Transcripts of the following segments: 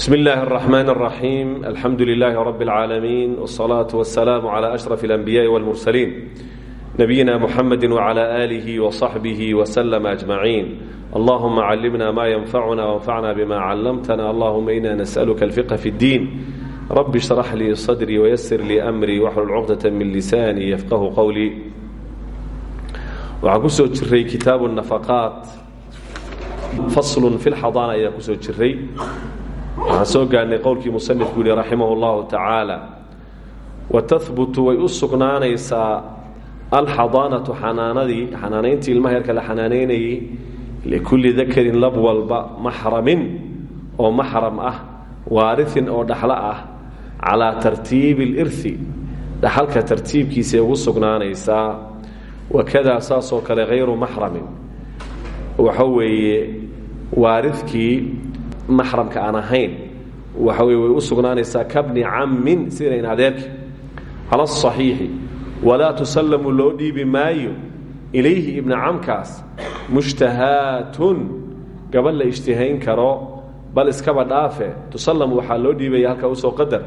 بسم الله الرحمن الرحيم الحمد لله رب العالمين والصلاة والسلام على أشرف الأنبياء والمرسلين نبينا محمد وعلى آله وصحبه وسلم أجمعين اللهم علمنا ما ينفعنا وانفعنا بما علمتنا اللهم إنا نسألك الفقه في الدين رب اشرح لي صدري ويسر لي أمري واحلل عقدة من لساني يفقه قولي waxaan kusoo jiray kitaabu nafaqaat faslun fi lxadaana ayaan kusoo jiray soo gaarnay qowlkii musanifku yihi raximah اllahu tacaala wa tahbutu way u sugnaanaysaa alxadaanatu xanaanadii xanaanayntii ilmaha yarka la xanaanaynayey likulli dakarin lab walba maxramin oo maxram ah waariin oo dhaxlo ah calaa tartiibi اlirhi dhaxalka tartiibkiisay ugu sugnaanaysaa wakadaa saasoo kale hayru maxramin. Waxa weeye waaridkii maxramka aan ahayn waxa way u sugnaanaysaa kabni cammin sidayn adeerki cala asaxiixi tusallamu loo dhiibi maayo ilayhi ibna camkaas mushtahaatun gabadh la ishtihayn karo bal iskaba dhaafe tusallamu waxaa loo dhiibaya halkaa u soo qadar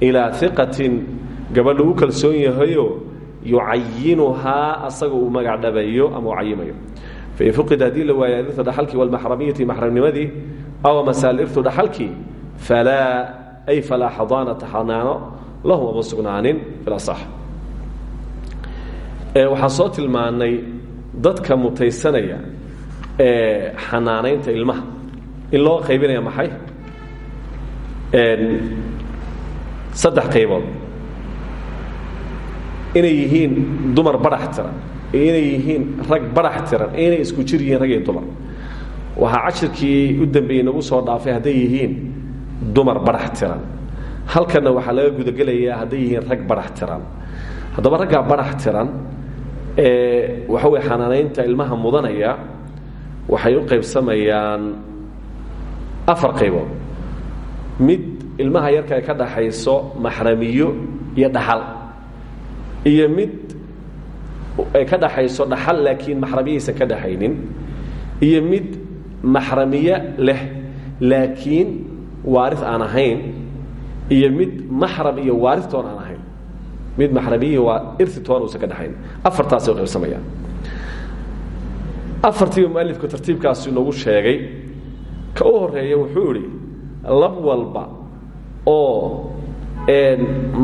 ilaa iqatin gabadh lagu kalsoon yahayo yucayinuhaa asaga uu magac dhabayo ama u cayimayo fain fuqid haddii la waayo alirtu dhaxalkii walmaxramiyati maxramnimadii aw masaal irtu dhaxalkii falaa ay falaa xadaanata xanaano lahum ama sugnaanin filasax waxaan soo tilmaanay dadka mutaysanaya ee xanaanaynta ilmaha in loo qaybinaya maxay saddex qaybood inay yihiin dumar barax tiran iyo inay yihiin rag iyo inay isku jir rag iyo dumar waxaa cashirkii u dambeeyey nagu soo dhaafay hadday yihiin dumar barax tiran. Halkanna waxaa laga gudagelayaa hadday yihiin rag barax tiran. Haddaba raggaa barax tiran ee waxa weye xanaanaynta ilmaha mudanaya waxay u qaybsamayaan afar qaybood. Mid ilmaha yarka ay ka dhaxayso maxramiyo iyo dhaxal. Iyo mid ay ka dhaxayso dhaxal laakiin maxramiyaysan ka dhaxaynin. Iyo mid maxramiye leh. Laakiin waari aan ahayn iyo mid maxram iyo waaritoon aan ahayn. Mid maxramiyihi waa iritoon uusan ka dhaxayn afartaasay qaybsamayaan afartiiba mualifku tartiibkaasi noogu sheegay ka u wuxuu idhi lab walba oo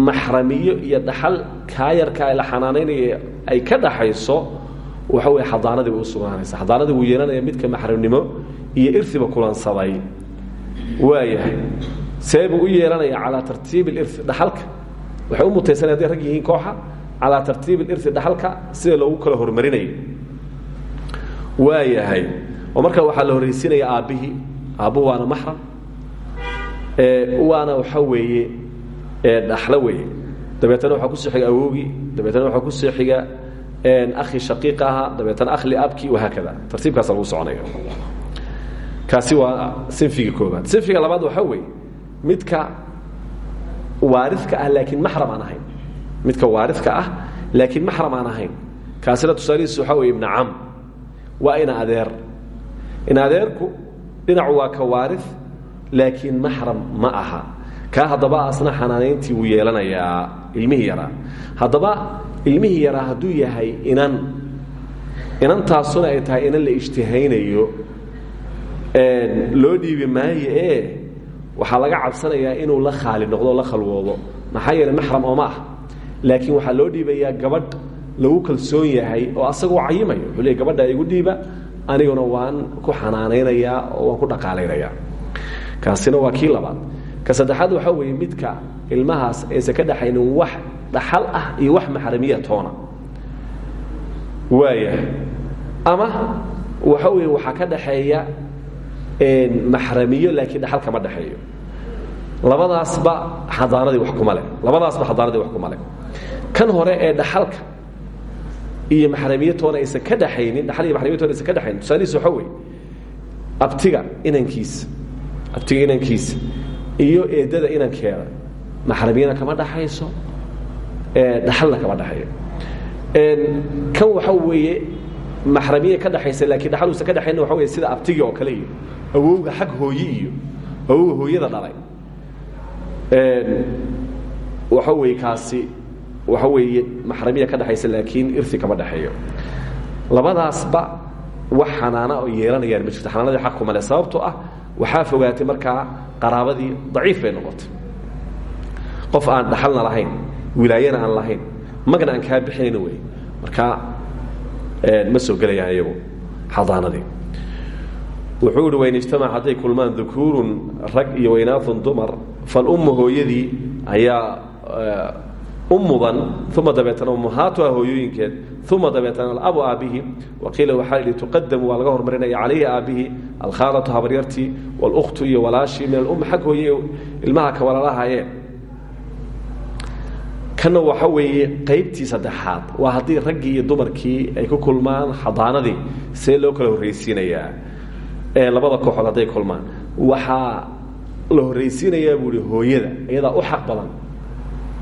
maxramiyo iyo dhaxal kaayarkaa la xanaanaynaya ay ka dhaxayso waxa wey xadaanadii way u sugnaanaysa xadaanadii wuu yeelanaya midka maxramnimo iyo irtiba kulansaday. Waayahay see buu u yeelanaya calaa tartiibi اliri dhaxalka. Waxay u mutaysanaya haday rag yihiin kooxa calaa tartiibi اliri dhaxalka sida loogu kala hormarinayo. Waayahay oo markaa waxaa la horraysiinaya aabbihii aabbuhu waana maxram waana waxa weeye dhaxlo weeye. Dabeetana waxaa ku soo xiga awowgii dabeetana waxaa ku soo xiga akhi shaqiiq ahaa dabeetana akhli abki wahaakada. Tartiibkaasa lagu soconaya kaasi waa sinfiga koobaad sinfiga labaad waxaa weeye midka waaridka ah laakiin maxram aan ahayn. Midka waaridka ah laakiin maxram aan ahayn. Kaasina tusaalihiisu waxaa weye ibna cam waa ina adeer. In adeerku dhinacu waa ka waarid laakiin maxram ma aha. Kaa haddaba asna xanaanayntii wuu yeelanayaa ilmihii yaraa haddaba ilmihii yaraa hadduu yahay inan. Inantaasuna ay tahay inan la ijtihaynayo loo dhiibi maayo ee waxaa laga cabsanayaa inuu la khaali noqdo o la khalwoodo. Maxaa yeeley maxram oo ma ah. Laakiin waxaa loo dhiibayaa gabadh lagu kalsoon yahay oo asagoo cayimayo. Wuxuu leey gabadha igu aniguna waan ku xanaanaynayaa oo ku dhaqaalaynayaa kaasina waa labaad. Ka saddexaad waxaa weeye midka ilmahaas aysan ka dhaxaynin wax dhaxal ah iyo wax maxramiya toona. Waaya ama waxa weeye waxaa ka dhaxeeya maxramiyo laakiin dhaxal kama dhexeeyo labadaasba xadaanadii wax kuma leh. Labadaasba xadaanadii wax kuma leh. Kan hore ee dhaxalka iyo maxramiyo toona ka dhaxaynin dhaxal iyo maxramiyo toona ka dhaxaynin tusaalihiis waxaa weeye abtiga inankiisa abtiga inankiisa iyo eedada inankeeda maxramiyana kama dhaxayso dhaxalna kama dhaxeeyo. Kan waxa weeye maxramiye ka dhaxaysa laakiin dhaxal uusan ka dhaxayna waxa wey sida abtigi oo kale iyo awowga xag hooye iyo awowga hooyada dhalay. Waxa weeye kaasi waxa weeye maxramiya ka dhexaysa laakiin irsi kama dhexeeyo labadaasba wax xanaana oo yeelanayaan ma jirto xanaanadii xaq kuma leh. Sababtoo ah waxaa fogaatay markaa qaraabadii daciif bay noqotay. Qof aan dhaxalna lahayn wilaayana aan lahayn magna aan kaa bixinayna wey markaa ma soo gelayaan iyagu xadaanadii wuxuu ihi wain ijtamac kulmaan dukuurun rag iyo waynaafun dumar. Falummu hooyadii ayaa u mudan uma dabeetana ummahaatuha hooyooyinkeed uma dabeetana alabu aabbihi waqiila waxaa idhi tuqadamu waa laga hormarinaya calayhi aabbihi alkhaalatu habaryartii wاlkhtu iyo walaashii min alum xag hooye ilmaha ka walaalahayeen kana waxa weeye qaybtii saddexaad waa haddii raggii iyo dumarkii ay ku kulmaan xadaanadii see loo kala horraysiinayaa ee labada kooxood hadday kulmaan. Waxaa la horraysiinayaa buuhi hooyada iyadaa u xaq badan.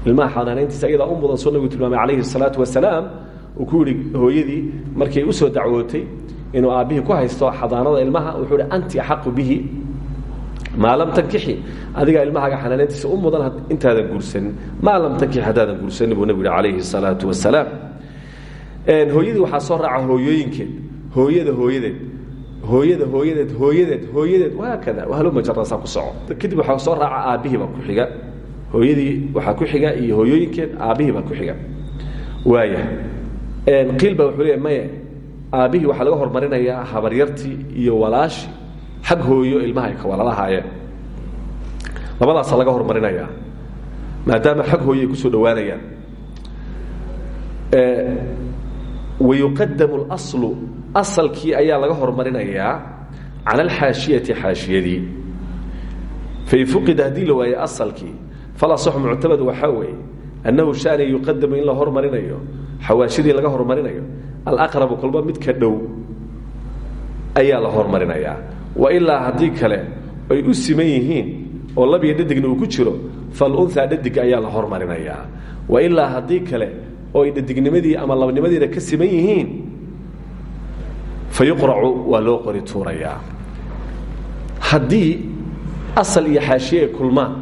Ilmaha xanaanayntiisa iyadaa u mudan soo nabigu tilmaamay calayhi salaatu wasalaam uu ku yihi markay u soo dacwootay inuu aabbihii ku haysto xadaanada ilmaha wuxuu anti axaqu bihi. Maa lam tankixi. Adigaa ilmahaaga xanaanayntiisa u mudan intaadan guursanin. Maa lam tankixi haddaadan guursanin buu nabigu yihi calayhi salaatu wasalaam. Hooyadii waxaa soo raaca hooyooyinkeed. Hooyada hooyadeed hooyada hooyadeed hooyadeed hooyadeed. Wahaakada halumajarasaa ku soco kadib waxaa soo raaca aabbihiiba ku xiga. Hooyadii waxaa ku xiga iyo hooyooyinkeed aabbihiiba ku xiga. Waaya qiil ba wuxuu leeya maye aabbihii waxaa laga hormarinayaa habaryartii iyo walaashi xag hooyo ilmaha ay ka walalahaayeen labadaasaa laga hormarinayaa maadaama xag hooyo ay ku soo dhowaanayaan. Wayuqadamu اlaslu asalkii ayaa laga hormarinayaa cala alxaashiyati xaashiyadii fain fuqida haddii la waaye asalkii falasaxu muctamad waxaa weeye annahu shani yuqadamu in la hormarinayo xawaashidii laga hormarinayo alaqrabu kolba midka dhow ayaa la hormarinayaa. Wailaa haddii kale ay u siman yihiin oo labiyo dhadigna uu ku jiro falunhaa dhadig ayaa la hormarinayaa. Wailaa haddii kale oo ay dhadignimadii ama labnimadiina ka siman yihiin fa yuqracu waa loo qori tuurayaa. Haddii asal iyo xaashiye ay kulmaan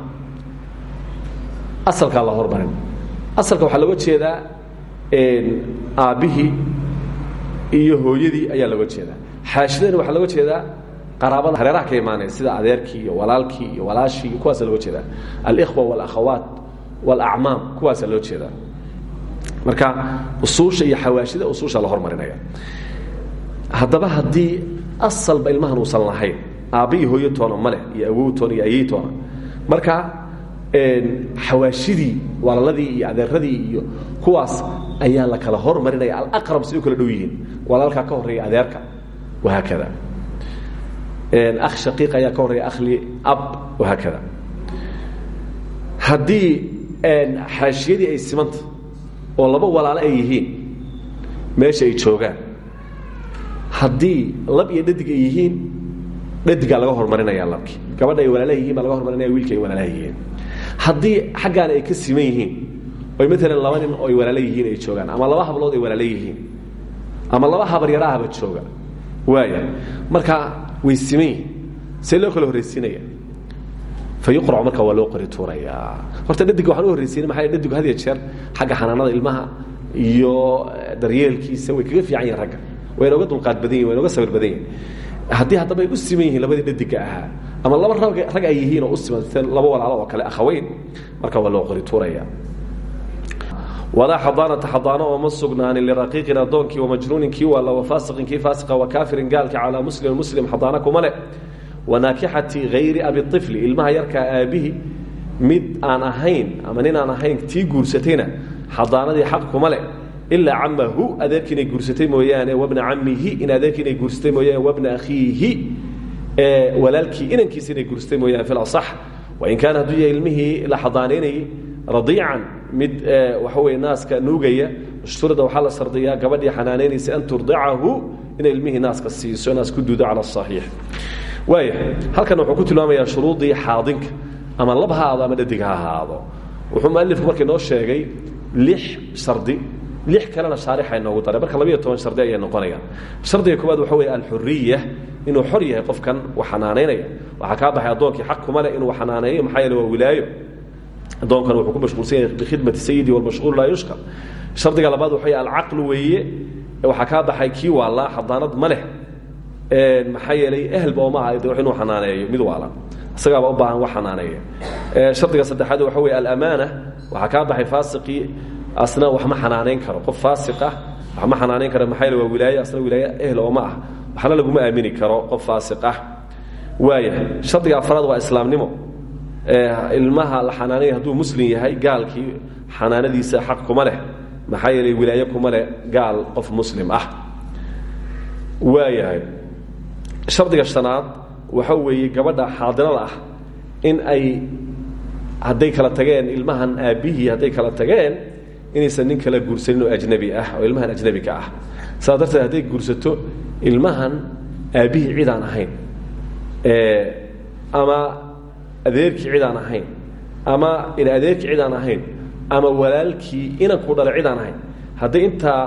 la hormarin. Asalka waxaa looga jeedaa aabbihii iyo hooyadii ayaa looga jeedaa. Xaashidana waxaa looga jeedaa qaraabada hareeraha ka imaanaya sida adeerkii iyo walaalkii iyo walaashii iyo kuwaasa looga jeedaa. Alikhwa wاlakhawaat wاlacmaam kuwaasa loo jeedaa. Marka usuusha iyo xawaashida usuusha la hormarinaya haddaba haddii asalba ilmahan uusan lahayn aabba iyo hooyo toona maleh iyo awow toona iyo ayey toona marka xawaashidii walaaladii iyo adeeradii iyo kuwaas ayaa la kala hormarinaya alaqrab siday u kala dhow yihiin. Walaalkaa ka horreeya adeerka wahaakada akh shaqiiq ayaa ka horreeya akhli ab wahaakada haddii xaashiyadii ay simanta oo laba walaalo ay yihiin meesha ay joogaan haddii lab iyo dhadig ay yihiin dhadigaa laga hormarinaya labkii. Gabadha ay walaalaha laga hormarinaya wiilka ay walaalaha yihiin. Ay ka siman yihiin oy maalan laba nin ay yihiin ay joogaan ama laba hablood ay yihiin ama laba habaryarahaba jooga waaya marka way siman yihiin. See loo kala horraysiinaya fa yuqracu marka waa qori tuurayaa horta dhadiga waxaan u horraysiinay maxaa had ya jeer xagga xanaanada ilmaha iyo daryeelkiisa way kaga fiican yihiin wayna uga dulqaad badan yihiin wayna uga sabir badan yihiin haddii haddaba ay u siman yihiin labadii dhadiga ahaa ama laba rag ay yihiin oo u siman sida laba walaalo oo kale akhaweyn marka waa loo qori tuuraya walaa xadaanata xadaano ooma sugnaanin liraqiiqin addoonkii wamajnuunin kii waalla wafaasiqin kii faasiqa wakaafirin gaalka calaa muslimin muslim xadaano kuma leh. Wanaakixati hayri abiifli ilmaha yarkaa aabbihi mid aan ahayn ama nin aan ahayn tii guursatayna xadaanadii xaq kuma leh ilaa camahu adeerkii inay guursatay mooyaane wabna camihi in adeerkii inay guursatay mooyaane wabna akhiihi walaalkii inankiisa inay guursatay mooyaane fi lasax wain kaana hadduu yahay ilmihii la xadaanaynayay radiican mid waxa weye naaska nuugaya shturida waxaa la sardiyaa gabadhii xanaanaynaysa an turdicahu inay ilmihii naaska siiso naas ku duudo cala asaxiix waaya halkan wuxuu ku tilmaamayaa shuruudii xaadinka ama lab ha ahaado ama dhadig ha ahaado. Wuxuu mualifku markii noo sheegay lix shardi lix kalena shaarixa inoogu daray marka labiyo toban shardi ayay noqonayaan. Shardiga koowaad waxa weeye alxuriya inuu xor yahay qofkan wax xanaanaynaya waxaa kaa baxay addoonkii xaq kuma leh inuu xanaaneeyo maxaa yeele waa wilaayo. Addoonkan wuxuu ku mashquulsan yahay bikhidmati sayidi walmashquul laa yushkar shardiga labaad waxa wey alcaqlu weeye. Waxaa kaa baxay kii waallaa xadaanad ma leh. Maxaa yeelay ehelba ooma aha de inuu xanaaneeyo mid waala isagaaba u baahan wax xanaaneeya. Shardiga saddexaad waxa wey alamaana. Waxaa kaa baxay faasiqii asna wax ma xanaanayn karo. Qof faasiq ah wax ma xanaanayn karo maxaa waa wilaaye asna wilaaye ehel ooma ah. Waxna laguma aamini karo qof faasiq ah. Waaya shardiga afraad waa islaamnimo. Ilmaha la xanaanaya hadduu muslim yahay gaalkii xanaanadiisa xaq kuma leh. Maxaa yeelay wilaaye kuma leh gaal qof muslim ah. Waayahay shardiga shanaad waxa weeye gabadha xaadirada ah in ay hadday kala tageen ilmahan aabbihii hadday kala tageen inaysan nin kala guursanin oo ajnabi ah oo ilmahan ajnabika ah. Saas darteed guursato ilmahan aabbihii cid aan ahayn ama adeerkii cid ahayn ama in adeerkii cid ahayn ama walaalkii inanku dhalay cid aan ahayn hadday intaa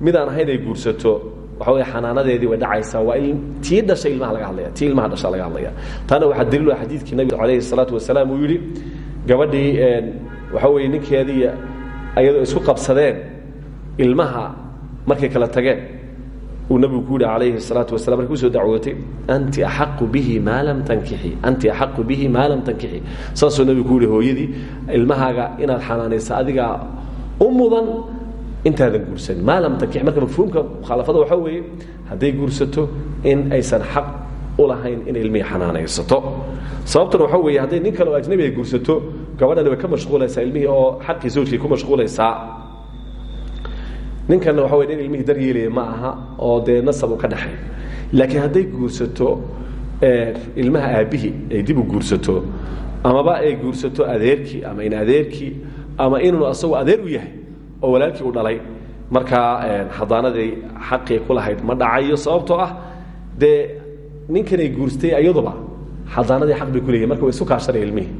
midaan ahayn ay guursato waxa wey xanaanadeedii way dhacaysaa. Waa tii dhashay ilmaha laga hadlaya tii ilmaha dhasha laga hadlaya taana waxaa daliil xadiidkii nabiga calayhi salaatu wasalaam uu yidhi gabadhii waxa weeye ninkeedii ayadoo isku qabsadeen ilmaha markay kala tageen uu nabigu ku yihi calayhi salaatu wasala markay ku soo dacwootay anti axaqu bihi maa lam tankixi anti axaqu bihi maa lam tankixi saasuu nabigu ku yihi hooyadii ilmahaaga inaad xanaanaysa adigaa u intaadan guursanin. Maa lam tankix marka mafhuumka mukhaalafada waxaa weeye hadday guursato in aysan xaq u lahayn inay ilmihii xanaanaysato. Sababtan waxaa weeye hadday nin kale ajnabi guursato gabadhani way ka mashquulaysaa ilmihii oo xaqii zawjkay ku mashquulaysaa ninkanna waxa wey nin ilmihii dar yeelaya ma aha oo dee nasab ka dhexay. Laakiin hadday guursato ilmaha aabbihii ay dib u guursato amaba ay guursato adeerkii ama in adeerkii ama inuu asagu adeer u yahay oo walaalkii u dhalay markaa xadaanadii xaqii ku lahayd ma dhacayo sababtoo ah dee ninkanay guurstay ayaduba xadaanadii bay ku leeyihiin marka way isu kaashanaya ilmihii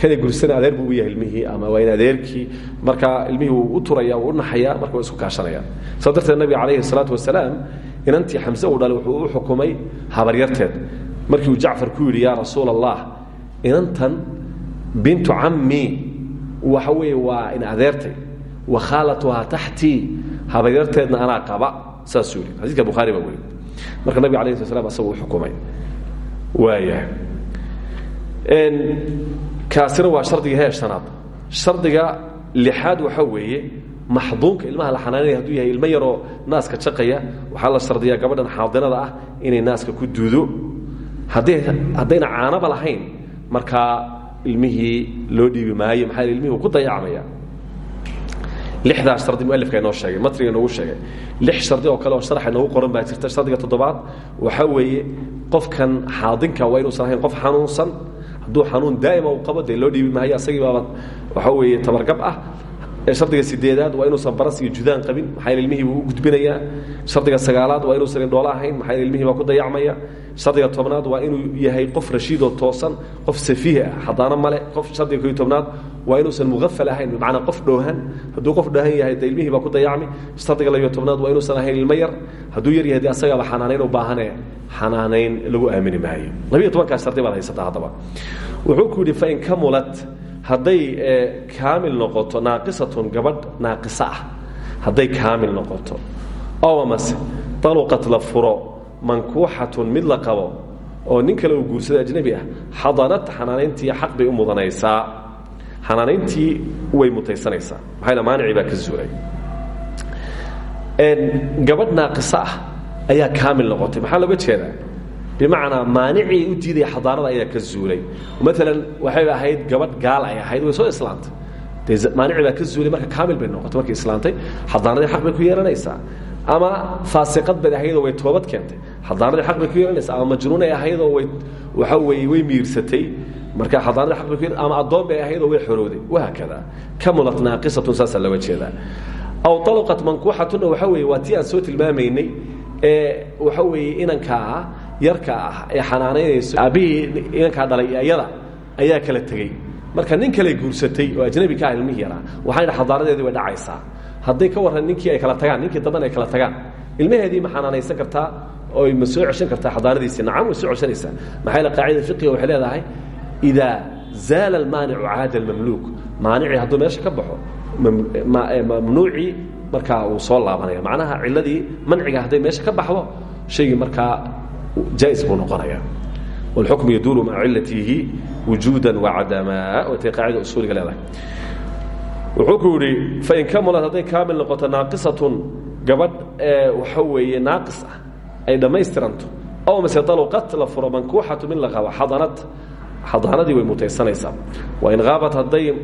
kanay guursana adeer buu u yahay ilmihii ama waa in adeerkii. Marka ilmihii u turaya wuu u marka way isku kaashanayaan saa darteed nabiga salaatu wasalaam inantii xamse uu dhalay wuxuu u xukumay habaryarteed markii uu jacfar ku yidhi yaa rasuula allah inantan bintu cammi waxa weeye waa in adeertay. Wa khaalatuhaa taxtii habaryarteedna anaa qaba. Saasuu yidhi. Xadiiska bukhaari baa weli marka nabiga alayh slat slam asagu u xukumay. Waaya kaasina waa shardiga heer shardiga lixaad waxaa weeye maxduunka ilmaha la xanaanaya haduu yahay ilmo yaroo naaska jaqaya waxaa la shardiyaa gabadhan xaadinada ah inay naaska ku duudo. Hadday haddayna caanaba lahayn markaa ilmihii loo dhiibi maayo maxaa ilmihii ku dayacmaya lixdaas shardi mualifka inoo sheegay matriga inoogu sheegay. Lix shardi oo kale oo sharaxa inoogu qoran baa jirta shardiga toddobaad. Waxaa weeye qofkan xaadinka waa inuusan ahayn qof xanuunsan hadduu xanuun daa'ima uu qabo dee loo dhiibi maayo asagii baaba waxaa weeye tabargab ah shardiga sideedaad waa inuusan baras iyo judaan qabin maxaa ilmihii buu u gudbinayaa shardiga sagaalaad waa inuusan indhoolo ahayn maxaa ilmihii baa ku dayacmaya? Shardiga tobnaad waa inuu yahay qof rashiidoo toosan qof safiih ah male qof shardiga koiyo tobnaad waa inuusan muqafal ahayn bimacnaa qof dhoohan. Hadduu qof dhoohan yahay de ilmihii ku dayacmi. Shardiga labiyo tobnaad waa inuusan ahayn ilmo yar. Yar yahay de asagaaba xanaanayn u baahane xanaanayn lagu aamini maayo. Labiyo tobankaas shardi baad haysataa haddaba. Wuxuu ku yidhi fain kamulat hadday kaamil noqoto naaqisatun gabadh naaqisa ah. Hadday kaamil noqoto. Ow amase aluqat la furo mankuuxatun mid la qabo oo nin kale uu guursado ajnabi ah xadanata xanaanayntii xaq bay u mudanaysaa. Xanaanayntii way mutaysanaysaa. Maxaa maanicii baa ka zuulay gabadh naaqisa ah ayaa kaamil noqotay. Maxaa looga jeedaa bimacnaa maanicii u diidaya xadaanada ayaa ka zuulay. Maalan waxay ahayd gabadh gaal ay ahayd way soo islaantay. Dee maanicii baa ka zuulay marka kaamil bay noqotay markay islaantay xadaanadii xaq bay ku yeelanaysaa. Ama faasiqad bay ahaydoo way toobad keentay. Xadaanadii xaq bay ku yeelanaysaa ama majnuunay ahaydoo way waxa weeye way miirsatay. Marka xadaanadii aq bay ama addoon bay ahaydoo way xorowday. Wahaakada kamulat naaqisatun saasaa looga jeedaa. Aw aluqat mankuuxatuna waxa weeye waa tii aan soo tilmaamaynay ee waxa weeye inankaa yarka ah ee xanaanaynayso aabbihii inankaa dhalay iyada ayaa kala tegey marka nin kale guursatay oo ajnabi ka ah ilmihii yaraa waxaan way dhacaysaa. Hadday ka warran ninkii ay kala tagaan ninkii dambana ay kala tagaan. Ilmaheedii ma xanaanaysan kartaa oy ma soo ceshan kartaa xadaaradiisii. Nacam way soo ceshanaysaa. Maxaa yaele qaacida fiqiga waxay leedahay? Idaa zaala almaanicu caada almamluuk. Maanicii hadduu meesha ka baxo mamnuucii markaa uu soo laabanaya macnaha ciladii manciga hadday meesha ka baxdo shaygii markaa jaais buu noqonaya wاlxukmu yaduuru maca cilatihi wujuuda wacadamaa watay qaacida usuuliga leedahay wuxuu ku yidhi fain kamulat hadday kaamil noqoto naaqisatun gabadh waxa weeye naaqis ah ay dhammaystiranto aw mase daluqat la furo mankuuxatu min la qabo xadanad xadaanadii way mutaysanaysaa wain haabat hadday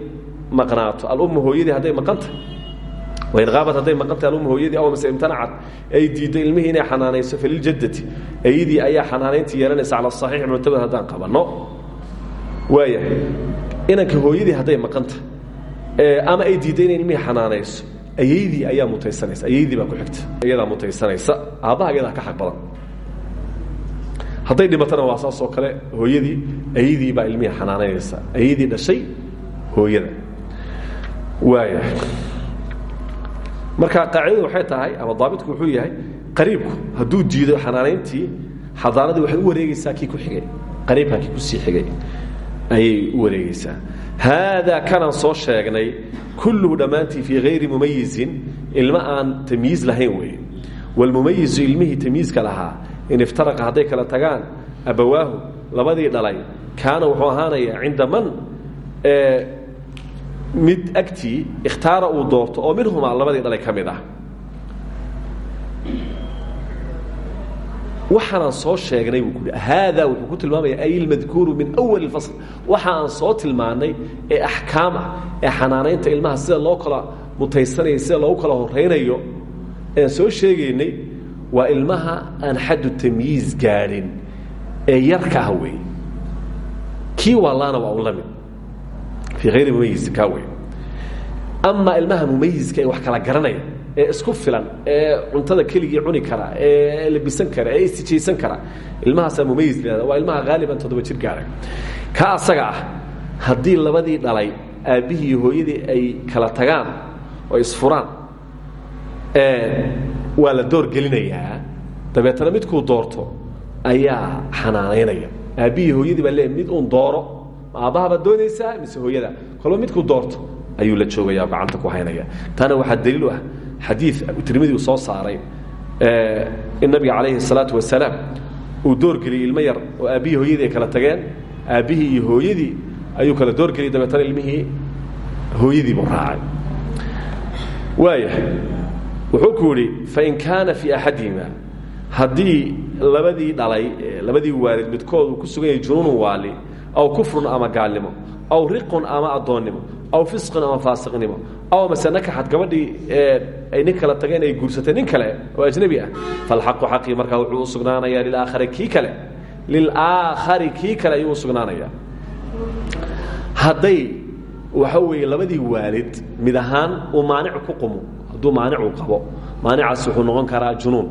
maqnaato alummu hooyadii hadday maqanta wain haabat hadday maqantay alummu hooyadii aw mase imtanacad ay diiddo ilmihii inay xanaanayso faliljaddati ayadii ayaa xanaanayntii yeelanaysa cala asaxiix muctamad haddaan qabanno waaya inanka hooyadii hadday maqanta ama ay diidda inay ilmihii xanaanayso ayaydii ayaa mutaysanaysa ayaydii baa ku xigta iyadaa mutaysanaysa aabbaha iyadaa ka xaq badan hadday dhimatana waa saas oo kale hooyadii ayadii baa ilmihii xanaanaynaysa ayadii dhashay hooyada waaya marka qaacidadu waxay tahay ama daabitku wuxuu yahay qariibku hadduu diido xanaanayntii xadaanadii waxay u wareegeysaa kii ku xigay. Qariibkaa kii ku sii xigay ayay u wareegeysaa haadaa kanaan soo sheegnay kulluhu dhammaantii fii hayri mumayizin ilmo aan tamyiiz lahayn weeye. Wاlmumayizu ilmihii tamyiizka lahaa in iftaraqa hadday kala tagaan abawaahu labadii dhalay kaana wuxuu ahaanayaa cinda man mid agtii ikhtaara uu doorto oo minhumaa labadii dhalay ka mid ah. Waxaanaan soo sheegnay buu kuhi haadaa wuxuu ku tilmaamaya ay ilmadkuuru min awali اfasl waxa aan soo tilmaannay ee axkaam ah ee xanaanaynta ilmaha sida loo kala mutaysanayo sida loogu kala horaynayo ean soo sheegaynay waa ilmaha aan xaddu tamyiiz gaadhin ee yarka ah wey kii waalaana waa un la mid fii hayri mumayizi kaa wey amaa ilmaha mumayiska ee wax kala ee isku filan ee cuntada keligii cuni kara ee labisan kara ee istijaysan kara. Ilmahaasaa mumayis leeda waa ilmaha haaliban toddoba jir gaara. Ka asaga ah labadii dhalay aabbihii iyo hooyadii ay kala tagaan oo isfuraan waa la door gelinayaa. Dabeetana midkuu doorto ayaa xanaanaynaya. Aabbihii hooyadii baa leeya mid uun dooro ma aabbahabaad doonaysaa mise hooyada? Kolba midkuu doorto ayuu la joogaya gacanta ku haynaya taana waxaa daliil u ah xadii tirmidi uu soo saaray in nabiga calayhi الsalaatu wasalaam uu doorgeliyey ilmo yar oo aabbihii hooyadii ay kala tageen. Aabbihii iyo hooyadii ayuu kala doorgeliyey dabeetana ilmihii hooyadii buu raacay. Waaya wuxuu ku yidhi fain kaana fii axadihima haddii labadii dhalay labadii waalid midkood uu ku sugan yahay junuunu waali aw kufrun ama gaalnimo aw riqun ama addoonnimo aw fisqun ama faasiqnimo aw mase nakaxad gabadhii ay nin kala tageen ay guursatay nin kale oo ajnabi ah falxaqu xaqii markaa wuxuu u sugnaanayaa lilaakhari kii kale lilaakhari kii kale ayuu u sugnaanayaa hadday waxa weeye labadii waalid mid ahaan uu maanic ku qumo hadduu maanicuu qabo maanicaas wuxuu noqon karaa junuun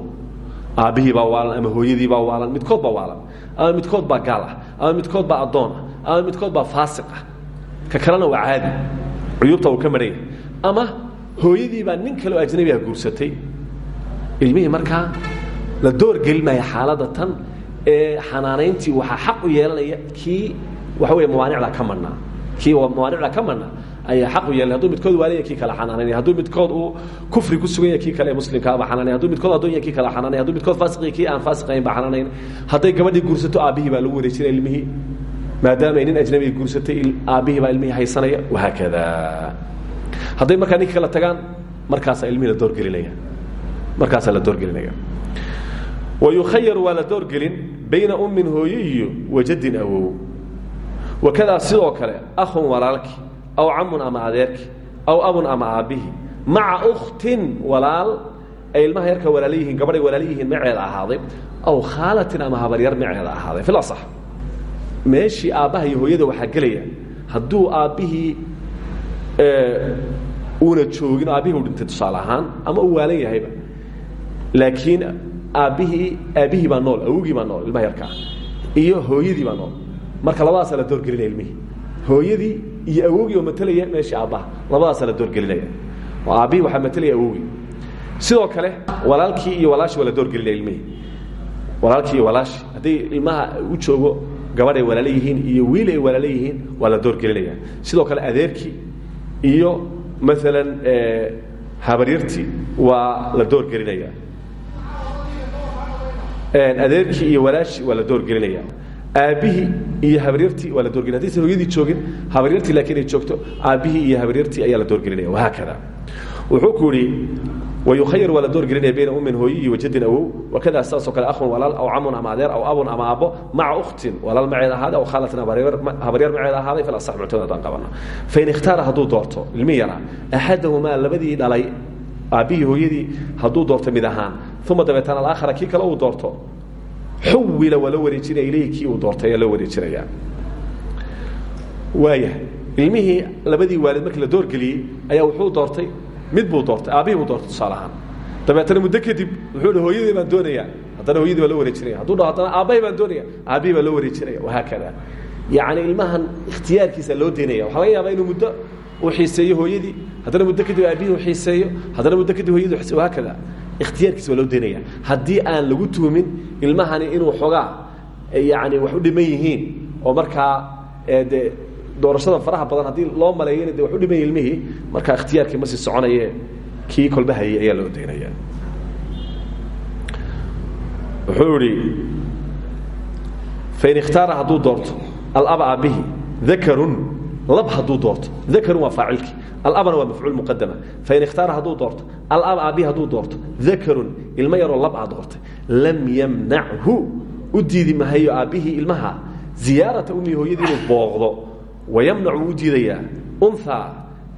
aabbihii baa waalan ama hooyadii baa waalan midkood baa waalan ama midkood baa gaal ah ama midkood baa addoon ah. Ama midkood baa faasiq ah. Ka kalena waa caadi. Cuyuubta uu ka marhanya ama hooyadii baa nin kale oo ajnabiga guursatay. Ilmihii markaa la door gelinaya xaaladda tan ee xanaanayntii waxaa xaq u yeelanaya kii waxa wey mawaanicda ka marhnaa kii mawaanicda ka marhnaa ayaa xaq u yeelanaya haduu midkood waaliya kii kala xanaanaynaya hadduu midkood uu kufri ku sugan yahay kii kale ee muslimka baa xanaanaya hadduu midkood addoon yahay kii kala xanaanaya hadduu midkood faasiqiya kii aan faasiqayn baa xanaanayn. Hadday gabadhii guursato aabbihii baa lagu wareejinaya ilmihii. Maadaama ay nin ajnabiga guursatay aabbihii baa ilmihii haysanaya. Wahaakada. Hadday markaa ninka kala tagaan markaasaa ilmihii la doorgelinaya. Markaasaa la doorgelinaya. Wayukhayaru waa la doorgelin bayna ummin hooye iyo wajadin awow wakadaa sidoo kale akhun walaalki aw camun ama adeerki aw abun ama aabbihi maca ukhtin walaal ay ilmaha yarka walaala yihiin gabadhay walaala yihiin aw khaalatin ama habaryar maceeda ahaaday fil asax meeshii aabbaha iyo hooyada waxaa gelaya hadduu aabbihii uuna joogin aabbihii u dhintay tusaale ama uu waalan yahayba laakiin aabbihii aabbihii baa nool awogii baa nool ilmaha yarkaa iyo hooyadii baa nool marka labadaasaa la doorgelinaya ilmihii hooyadii iyo awogii oo matalaya meeshii aabbaha. Labadaasaa la doorgelinaya oo aabbihii waxaa matalaya awogii sidoo kale walaalkii iyo walaashii waa la doorgelinaya ilmihii. Walaalkii iyo walaashi hadday ilmaha u joogo gabadh ay walaalo yihiin iyo wiil ay walaalo yihiin waa la doorgelinaya sidoo kale adeerkii iyo maalan habaryartii waa la doorgelinaya adeerkii iyo walaashi waa la doorgelinaya aabbihii iyo habaryartii waa la doorgelina hadaysan hooyadii joogin habaryartii laakiin ay joogto aabbihii iyo habaryartii ayaa la doorgelinaya. Wahaakada wuxuu ku yidhi wayukhayar waa la doorgelinaya bayna ummin hooyi iyo wajadin awow. Wakada sidaasoo kale ahun walaal aw camun ama adeer aw abun ama aabbo maca ukhtin. Walaal maceed ahaaday aw khaalatin habaryar maceed ahaaday fil asax muctamad haddaan qabano fain ikhtaara hadduu doorto ilmi yaraa axadahumaa labadii dhalay aabbihii hooyadii hadduu doorto mid ahaan. Uma dabeetana alaakhara kii kale uu doorto xuwila waa la wareejinaya ilayhi kii uu doortay ayaa loo wareejinaya. Waaya ilmihii labadii waalid markii la doorgeliyey ayaa wuxuu doortay mid buu doortay aabbihii buu doortay tusaale ahaan. Dabeetana muddo kadib wuxuu hi hooyadii baan doonaya haddana hooyadii baa loo wareejinaya. Hadduu dhaho haddana aabbahay baan doonaya aabbihii baa loo wareejinaya wahaakada yacni ilmahan ikhtiyaarkiisa loo deynaya waxaa laga yaabaa inuu muddo uu xiiseeyo hooyadii haddana muddo kadib aabihii uu xiiseeyo haddana muddo kadib hooyadii xiiseeyo wahaakada ikhtiyaarkiisa waa loo deynaya haddii aan lagu tuumin ilmahani inuu xoogaa yani wax u dhiman yihiin oo markaa de doorashada faraha badan haddii loo maleeyana de wax u dhiman ilmihii markaa ikhtiyaarkii ma sii soconaye kii kolba hayay ayaa loo deynaya wuxuu idhi fain ikhtaara hadduu doorto alaba aabihi dakarun lab hadduu doorto dakarun waa faacilkii alabana waa mafcuul muqadama fain ikhtaara hadduu doorto alab aabihi hadduu doorto dakarun ilmo yaroo lab aa doortay lam yamnachu u diidi mahayo aabbihii ilmaha ziyaarata ummihi hooyadii inuu booqdo wayamnac wuu u diidayaa unhaa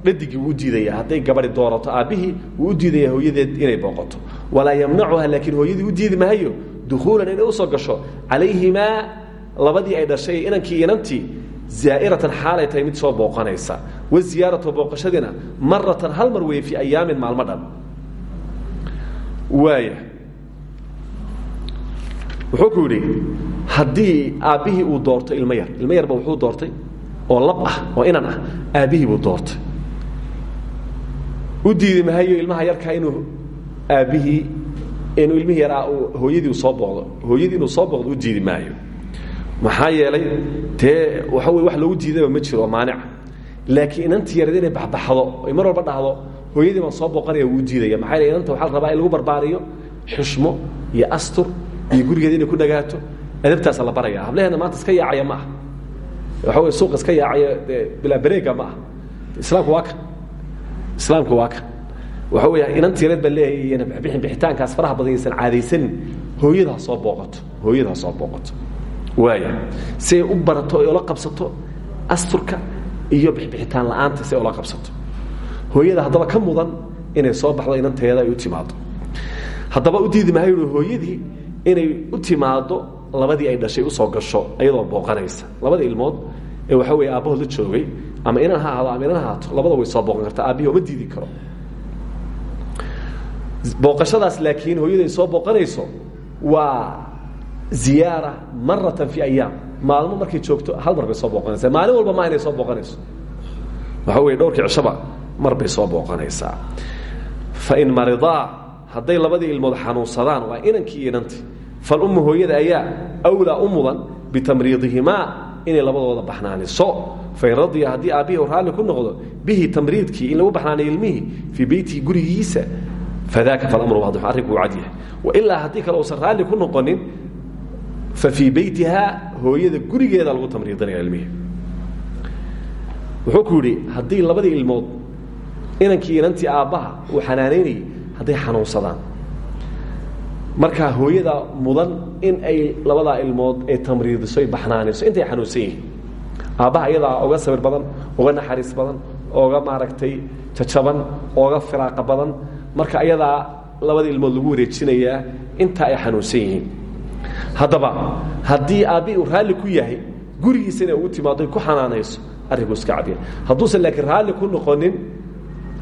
dhadigii wuu u diidayaa hadday gabadhi doorato aabbihii wuu u diidayaa hooyadeed inay booqato walaa yamnacuha laakiin hooyadii u diidi mahayo dukhuulan inay zaa'iratan xaalay tahay mid soo booqanaysa waziyaaratu booqashadiina maratan hal mar weeye fii ayaamin maalmo dhan waaya wuxuu ku yidhi haddii aabbihii uu doorto ilmo yar ilmo yarba wuxuu doortay oo lab ah oo inan ah aabbihii buu doortay u diidi mahayo ilmaha yarkaa inuu aabbihii inuu ilmihii yaraa hooyadii soo maayo maxaa yeelay dee waxa wey wax loogu diidaba ma jiro oo laakiin inantii yareed inay baxbaxdo ay mar walba dhahdo hooyadii baan soo booqanaya wuu diidaya. Maxaa yeele inanta waxaa la rabaa in lagu barbaariyo xushmo iyo astur iyo gurigeeda inay ku dhagaato. Adabtaasa la baraya. Hableheena maanta iska yaacaya ma waxa wey suuqa iska yaacaya bilaa bareega ma islaamku waa islaamku waa waxa weya inantii yareed baa leeyahay iyana bixitaankaas faraha badan yaysan caadaysanin hooyada ha soo booqato hooyada ha soo booqato waaya si ay u barato ay ula qabsato asturka iyo bixbixitaan la'aanta si ay qabsato. Hooyada haddaba ka mudan inay soo baxdo inanteeda ay u timaado haddaba u diidi mahayo hooyadii inay u timaado labadii ay dhashay u soo gasho iyadoo booqanaysa. Labada ilmood ee waxa weeye aabbahood la joogay ama inan ha ama inan ha haato labada way soo booqan kartaa aabbihi oma diidi karo. Booqashadaas laakiin hooyada soo booqanayso waa ziyaara maratan fi ayaam maalmo markay joogto hal mar bay soo booqanaysaa. Maalin walba ma inay soo booqanayso. Waxa weye dhowrkii cishaba mar bay soo booqanaysaa. Fain maridaa hadday labadii ilmood xanuunsadaan waa inankii iyo inantii. Falummu hooyada ayaa awlaa u mudan bitamriidihimaa inay labadooda baxnaaniso. Fain radiya haddii aabbihii u raalli ku noqdo bihi tamriidkii in lagu baxnaaniyo ilmihii fii beytihi gurigiisa fadaaka falamru waadix arrinku uu cadyahay wailaa haddii kale uusan raalli ku noqonin fii beytiha hooyada gurigeeda lagu tamriidinaya ilmihii wuxuu ku yidhi haddii labadii ilmood inankii inantii aabbaha uu xanaanaynayay hadday xanuunsadaan markaa hooyada mudan in ay labadaa ilmood ay tamriidiso ay baxnaaniso intay xanuunsan yihiin aabbaha iyadaa oga sabir badan oga naxariis badan oga maaragtay jajaban oga firaaqa badan marka iyadaa labada ilmood lagu wareejinayaa inta ay xanuunsan haddaba haddii aabbihi uu raalli ku yahay gurigiisa inay ugu timaado ku xanaanayso arrinku iska cadiya hadduusan laakiin raalli ku noqonin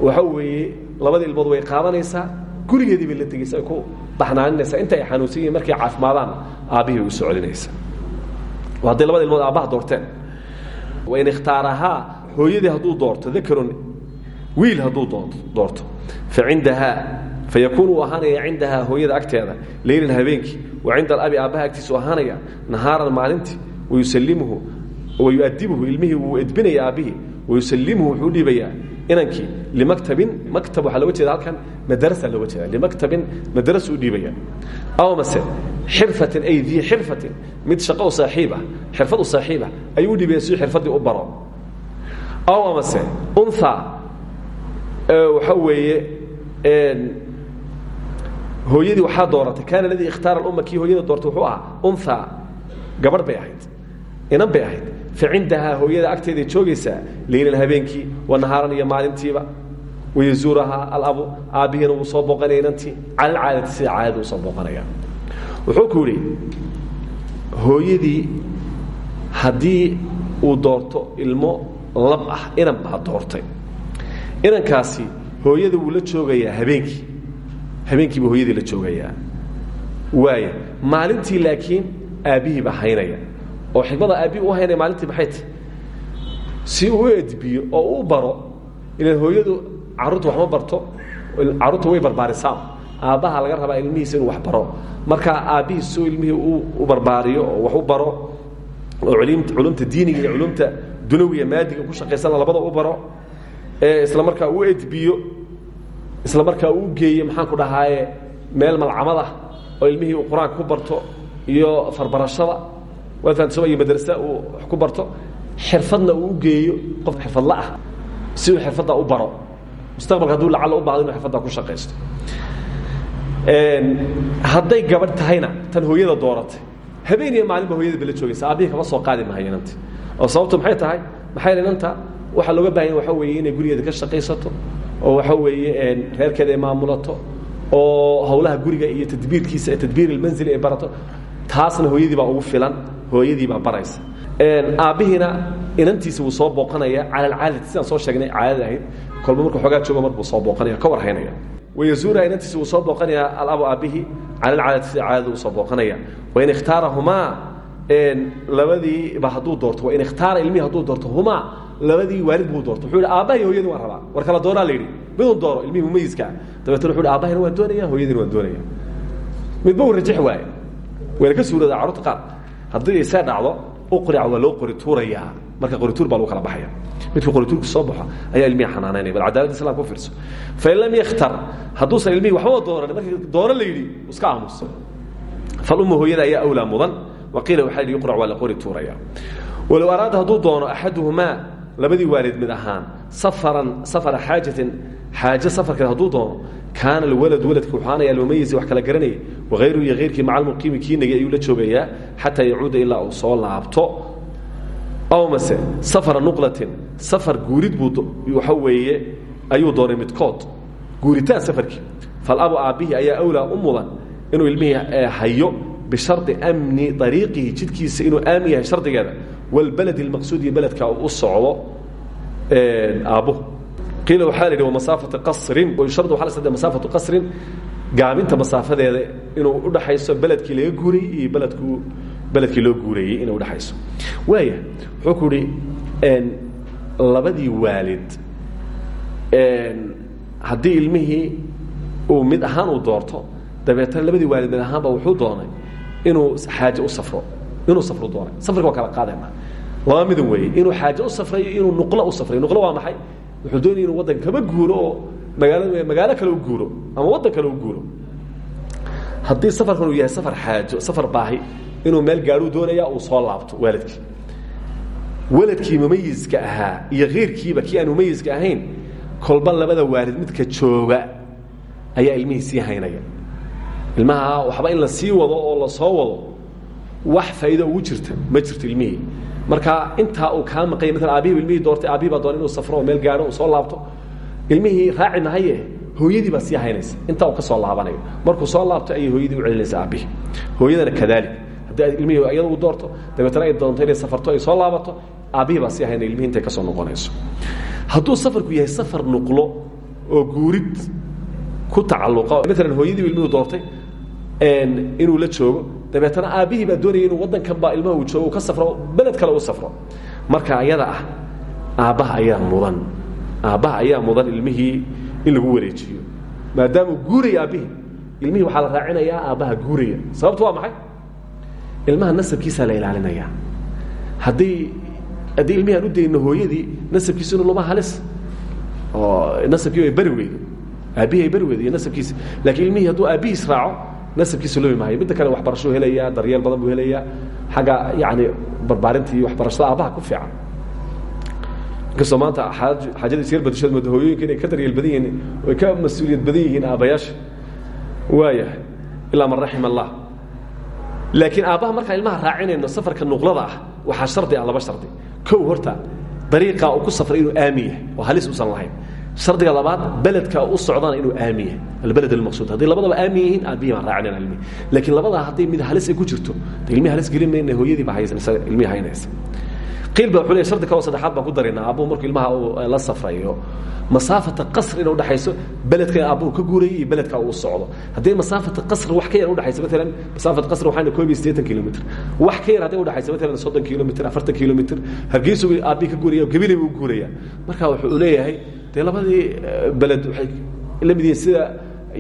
waxa weeye labada ilmood way qaadanaysaa gurigeedii bay la tegaysa ay ku baxnaaninaysaa. Inta ay xanuunsan markay caafimaadaan aabbihii bay u soo celinaysaa hadday labada ilmood aabbaha doorteen. Wain ikhtaarahaa hooyadii hadduu doorto dakarun wiil hadduu doorto. Fa cindahaa fayakuunu uu ahaanaya cindahaa hooyada agteeda leylan habeenkii wa cinda alabi aabbaha agtiisu ahaanaya nahaaran maalintii wayusalimuhu wayuadibuhu ilmihii wuu edbinaya aabbihii wayusalimuhu wuxuu dhiibayaa inankii limaktabin maktab waxaa loga jeeda halkan madarasa looga jeeda limaktabin madarasa u dhiibaya aw mase xirfatin ay dii xirfatin mid shaqo u saaxiib ah xirfad u saaxiib ah ayuu u dhiibaya si xirfaddii u baro aw amase unha waxa weeye hooyadii waxaa dooratay kaana ladii ikhtaara kii hooyada doortay wuxuu ahaa unha gabadh bay ahayd inan bay ahayd. Fa cindahaa hooyada agteeday joogaysaa leylan habeenkii wa nahaaran iyo maalintiiba. Wayazuurahaa alabu aabbihiina wuu soo booqanaya inantii. Cala alcaadati sida caadada u soo booqanaya wuxuu ku yidhi hooyadii haddii uu doorto ilmo lab ah inan baa doortay. Inankaasi hooyada wuu la joogayaa habeenkii habeenkii buu hooyadii la joogayaa. Waaya maalintii laakiin aabbihii baa haynaya. Oo xikmada aabbihii u haynaya maalintii maxay si uu edbiyo oo u baro ilan hooyadu carruurta wax ma barto carruurta way barbaarisaa. Aabbaha laga rabaa ilmihiisa inuu wax baro. Marka aabbihii suu ilmihii u barbaariyo oo wax u baro oo culumta diiniga iyo culumta dunawiya maadiga ku shaqaysana labada u baro isla markaa u edbiyo isla markaa uu geeyo maxaan ku dhahaaye meel malcamad ah oo ilmihii uu qur'aanka ku barto iyo farbarashada. Wafansoma iyo madrasa uu wax ku barto. Xirfadna uu u geeyo qof xirfadla ah si uu xirfadda u baro. Mustaqbalka hadduu lacalla u baahdo inu xirfadda ku shaqaysto hadday gabadh tahayna tan hooyada dooratay. Habeen iyo maalinba hooyada bala joogaysa aabbihii kama soo qaadi mahayo inanta oo sababtu maxay tahay? Maxaa yeel inanta waxaa looga baahanya waxa weeye inay gurigeeda ka shaqaysato oo waxa weeye reerkeeda maamulato oo hawlaha guriga iyo tadbiirkiisa tadbiir ilmanzili ay barato. Taasna hooyadii baa ugu filan hooyadii baa baraysa. Aabbihiina inantiisa wuu soo booqanaya cala alcaadati sidaan soo sheegnay caadada kolba markuu xoogaa jooga mar buu soo booqanaya ka warhaynaya. Wayazuura inantiisa wuu soo booqanaya alabu aabbihi cala alcaadati sida caadada uu soo booqanaya. Wain ikhtaarahumaa labadiiba hadduu doorto wain ikhtaara ilmihii hadduu doorto humaa labadii waalid buu doorto wuxuu yidhi aabbaha iyo hooyadii waan rabaa. War kala dooraa la yidhi midun dooro ilmihii mumayiskaa dabeetna wuxu yidhi aabahina waan doonaya hooyadiina waan doonaya midba uu rajix waaye wayna ka suuroodaa carruurta qaar. Haddii isee dhacdo uqrica waa loo qori tuurayaa marka qorituur baa lagu kala baxaya. Midka qorituurka soo baxo ayaa ilmihi xanaanaynaya bal cadaaladda islamka u fiirso. Fain lam yakhtar hadduusan ilmihii waxbaba dooran markii dooro la yidhi iska aamusa falummu hooyada ayaa awlaa mudan. Waqiila waxaa yidhi yuqrac waa la qori tuuraya. Walow araada hadduu doono axaduhumaa labadii waalid mid ahaan safaran safara xaajatin xaaje safarkeed hadduu doono kaana alwalad waladka wuxuaanaya almumayisi wax kala garanayay waayruhu iyo hayrkii maca almuqiimi kii negay ayuu la joogayaa xataa yacuuda ilaa uu soo laabto. Aw mase safara nuqlatin safar guurid buu waxa weeye ayuu doonay midkood. Guuritaan safarkii. Falabu aabbihii ayaa awlaa u mudan inuu ilmihii hayo bishardi amni ariiqihi jidkiisa inuu aamin yahay wlbalad اlmaqsuud iyo beledka u socdo aabbuhu qiila waxaa la yidhi wamasaafata qasrin shard waa la masaafatu qasrin gaabinta masaafadeeda inuu udhaxayso beledkii laga guurayey iyo beledku beledkii loo guureeyey inay udhaxayso waaya wuxuu ku uhi labadii waalid haddii ilmihii uu mid ahaan uu doorto dabeetna labadii waalid mid ahaanba wuxuu doonay inuu xaaje u safro inuu safru doonay. Safarka waa kala qaadayna laba midan weeye inuu xaaje u safrayo inuu nuqlo u safrayo nuqlo waa maxay? Wuxuu doonaya inuu waddan kaba guuro oo magaalo kale u guuro ama waddan kale u guuro. Haddii safarkan yahay safar xaajo safar baahi inuu meel gaadhuu doonaya uu soo laabto waalidkii. Waladkii mumayiska ahaa iyo keyrkiiba kii aan mumayiska ahayn kolba labada waalid midka jooga ayaa ilmihii haynaya. Ilmaha waxba in la sii wado oo la soo wado wax faa'iido ugu jirta ma jirto ilmihii marka intaa uu kaa maqanya maala aabihii ilmihii doortay aabihii baa doona inuu safro oo meel gaadho uu soo laabto. Ilmihii raaci mahaye hooyadii baa sii haynaysa. Intaa uu ka soo laabanayo. Markuu soo laabto ayay hooyadii u celinaysa aabihii hooyadana kadaalik haddii ilmihii iyada u doorto dabeetana ay doonto inay safarto ay soo laabato aabbihii baa sii haynaya ilmihii intay ka soo noqonayso. Hadduu safarku yahay safar nuqlo oo guurid ku tacalluqa maalan hooyadii ilmihuu doortay inuu la joogo dabeetana aabbihii baa doonaya inuu waddankanba ilmaha uu joogo ka safro beled kale u safro. Marka ayada ah aabbaha ayaa mudan. Aabbaha ayaa mudan ilmihii in lagu wareejiyo. Maadaamuu guuraya aabbihii ilmihii waxaa la raacinayaa aabbaha guuraya. Sababtu waa maxay? Ilmaha nasabkiisaa la ilaalinayaa. Haddii haddii ilmihi aan u hooyadii nasabkiisu luma halis oo nasabkii ay beri weydo ay iyo nasabkiisa laakiin ilmihii hadduu aabbihiis raaco nasabkiisa loomi maayo midda kale waxbarashuu helayaa daryeel badan buu helayaa. Xagga yani barbaarinta waxbarashada aabbaha ku fiican. Inkastoo maanta badashada mooda hooyooyinka inay ka daryeel badan yihiin oy ka mas'uuliyad badan yihiin aabbayaasha waayahay ilaa man raxima allah. Laakiin aabbaha markaan ilmaha raacinayno safarka nuqlada ah waxaa shardi ah laba shardi. Kow horta dariiqaa uu ku safray inuu yahay oo halis uusan lahayn shardiga labaad beledka u socdana inuu aamin yahay. Albeled almaqsuud. Labadaba aamin yihiin aabbihi baan raacinayna ilmihi laakiin mid halis ay ku jirto de halis gelin mayna hooyadii baa haysan isaga haynaysa. Qiil ba wuxuu leeyahay shardi kaloo saddexaad baan ku daraynaa aabbuhu markuu ilmaha uu la safrayo masaafata qasr ina udhexayso beledka aabbuhu ka guurayay iyo beledka uu socdo. Haddii masaafata qasr wax ka yar udhexayso maalan masaafata qasr waxayna koob iyo siddeetan kilomitr wax ka yar hadday udhexayso maalan soddon kilomitr afartan kilomitr hargeysu aabbihi ka guuraya gabilay buu guuraya. Marka wuxuu leeyahay dee labadii beled waxay la mid yihiin sida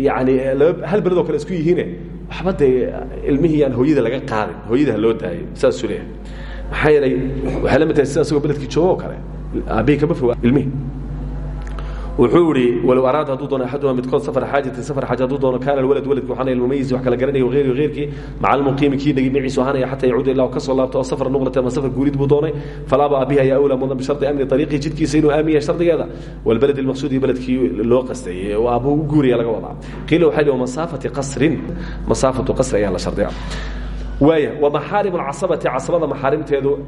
yani laba hal beled oo kale isku yihiine waxba dee ilmihii aan hooyada laga qaadin hooyada ha loo daayo saasuu leeyahay. Maxaa yeelay waxay la mid tahay sida asagoo beledkii joogo oo kale. Aabbihii kama foga ilmihii wuxuu ihi walow araada hadduu doono axaduma midkood safar xaajatin safar xaaja hadduu doono kaana alwalad waladki waxaana ilmumayisi wax kala garanaya wغayri غayrkii maca almuqiimi kii dhegi maciisu ahaanaya xataa yacuuda ilaa ka soo laabto safar nuqlata ama safar guurid buu doonay falaaba abihi ayaa awlaa mudan bishardi amni ariiqii jidkiisa inuu aamin yahay shardigeeda walbaled ilmaqsuud iyo beledkii loo qastayey oo aabbuhu u laga wadaa. Qiila waxaa lihi masaafati qasrin masaafatu qasri ayaa la shardiya waaya wamaxaarim alcasabati casabada maxaarimteedu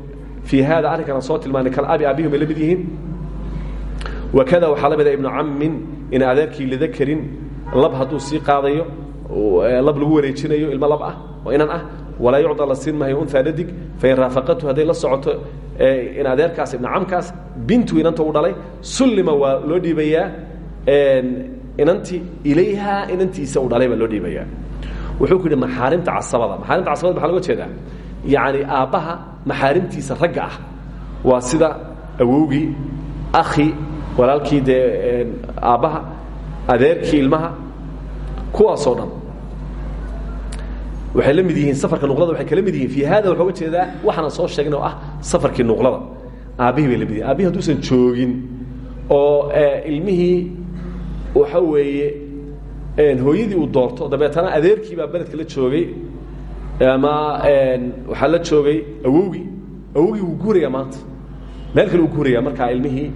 fii hada arrinkan aan soo tilmaanay kalabi aabihim bay la wakada waxaa la mida ibnu cammin in adeerkii lidakarin lab hadduu sii qaadayo lab lagu wareejinayo ilmo lab ah oo inan ah walaa yucda la siin maayo unhaa dhadig fain raafaqatu hadday la socoto in adeerkaas ibnu camkaas bintu inanta u dhalay sullima waa loo dhiibayaa inanti ilayha inantiisa u dhalay baa loo dhiibayaa wuxuu ku yidhi maxaarimta casabada maxaarimta casabada maxaa loga jeedaa yacni aabbaha maxaarimtiisa ragga ah waa sida awowgii akhi walaalkii dee aabbaha adeerkii ilmaha kuwaasoo dhan. Waxay la mid yihiin safarka nuqlada waxay kala mid yihiin. Fii hada waxaa uga jeedaa waxaana soo sheegnay oo ah safarkii nuqlada. Aabbihii bay la mid yihiin aabbihi hadduusan joogin oo ilmihii waxa weeye hooyadii uu doorto. Dabeetana adeerkii baa beledka la joogay ama waxaa la joogay awowgii. Awowgii wuu guurayaa maanta. Meel kale uu guuraya markaa ilmihii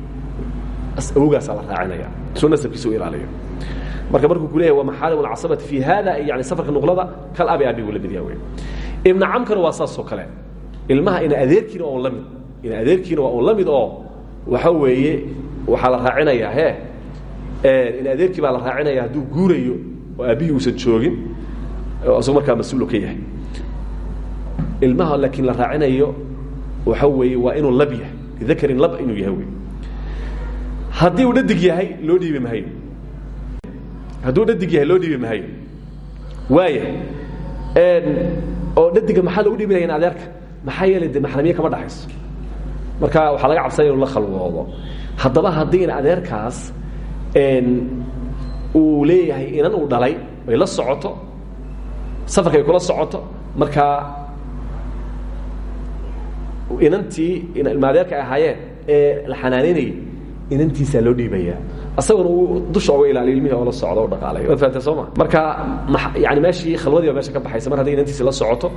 awogaasaa la raacinaya soo nasabkiisa u ilaaliyo. Marka markuu ku leeyahy waa maxaarim alcasabati fi hada yani safarka nuqlada kal abi abi buu la mid yaha wey ibna camkana waa saas oo kale. Ilmaha ina adeerkiina waa un la mid ina adeerkiina waa un la mid oo waxa weeye waxaa la raacinayaa he in adeerkii baa la raacinaya hadduu guurayo oo aabbihii uusan joogin isagoo markaa mas'uul ka yahay. Ilmaha laakiin la raacinayo waxa weeye waa inuu lab yahay lidakarin lab inuu yahay wey haddii uu dhadig yahay loo dhiibi mahayo hadduu dhadig yahay loo dhiibi mahayo waaya oo dhadiga maxaa lagu dhiibinaya in adeerka? Maxaa yeelay de maxramiye kama dhaxayso. Marka waxaa laga cabsanaya inu la khalwoodo. Haddaba haddii in adeerkaas uu leeyahay inan uu dhalay ay la socoto safarka ay kula socoto markaa inantii ilmaadeerka ay ahaayeen ee la xanaanaynayay inantiisaa loo dhiibayaa asaguna uu dusha oga ilaaliyo ilmihii oo la socdo o dhaqaalay waad fahamtee soo ma marka yani meeshii khalwadiiba meesha ka baxaysa mar hadday inantiisi la socoto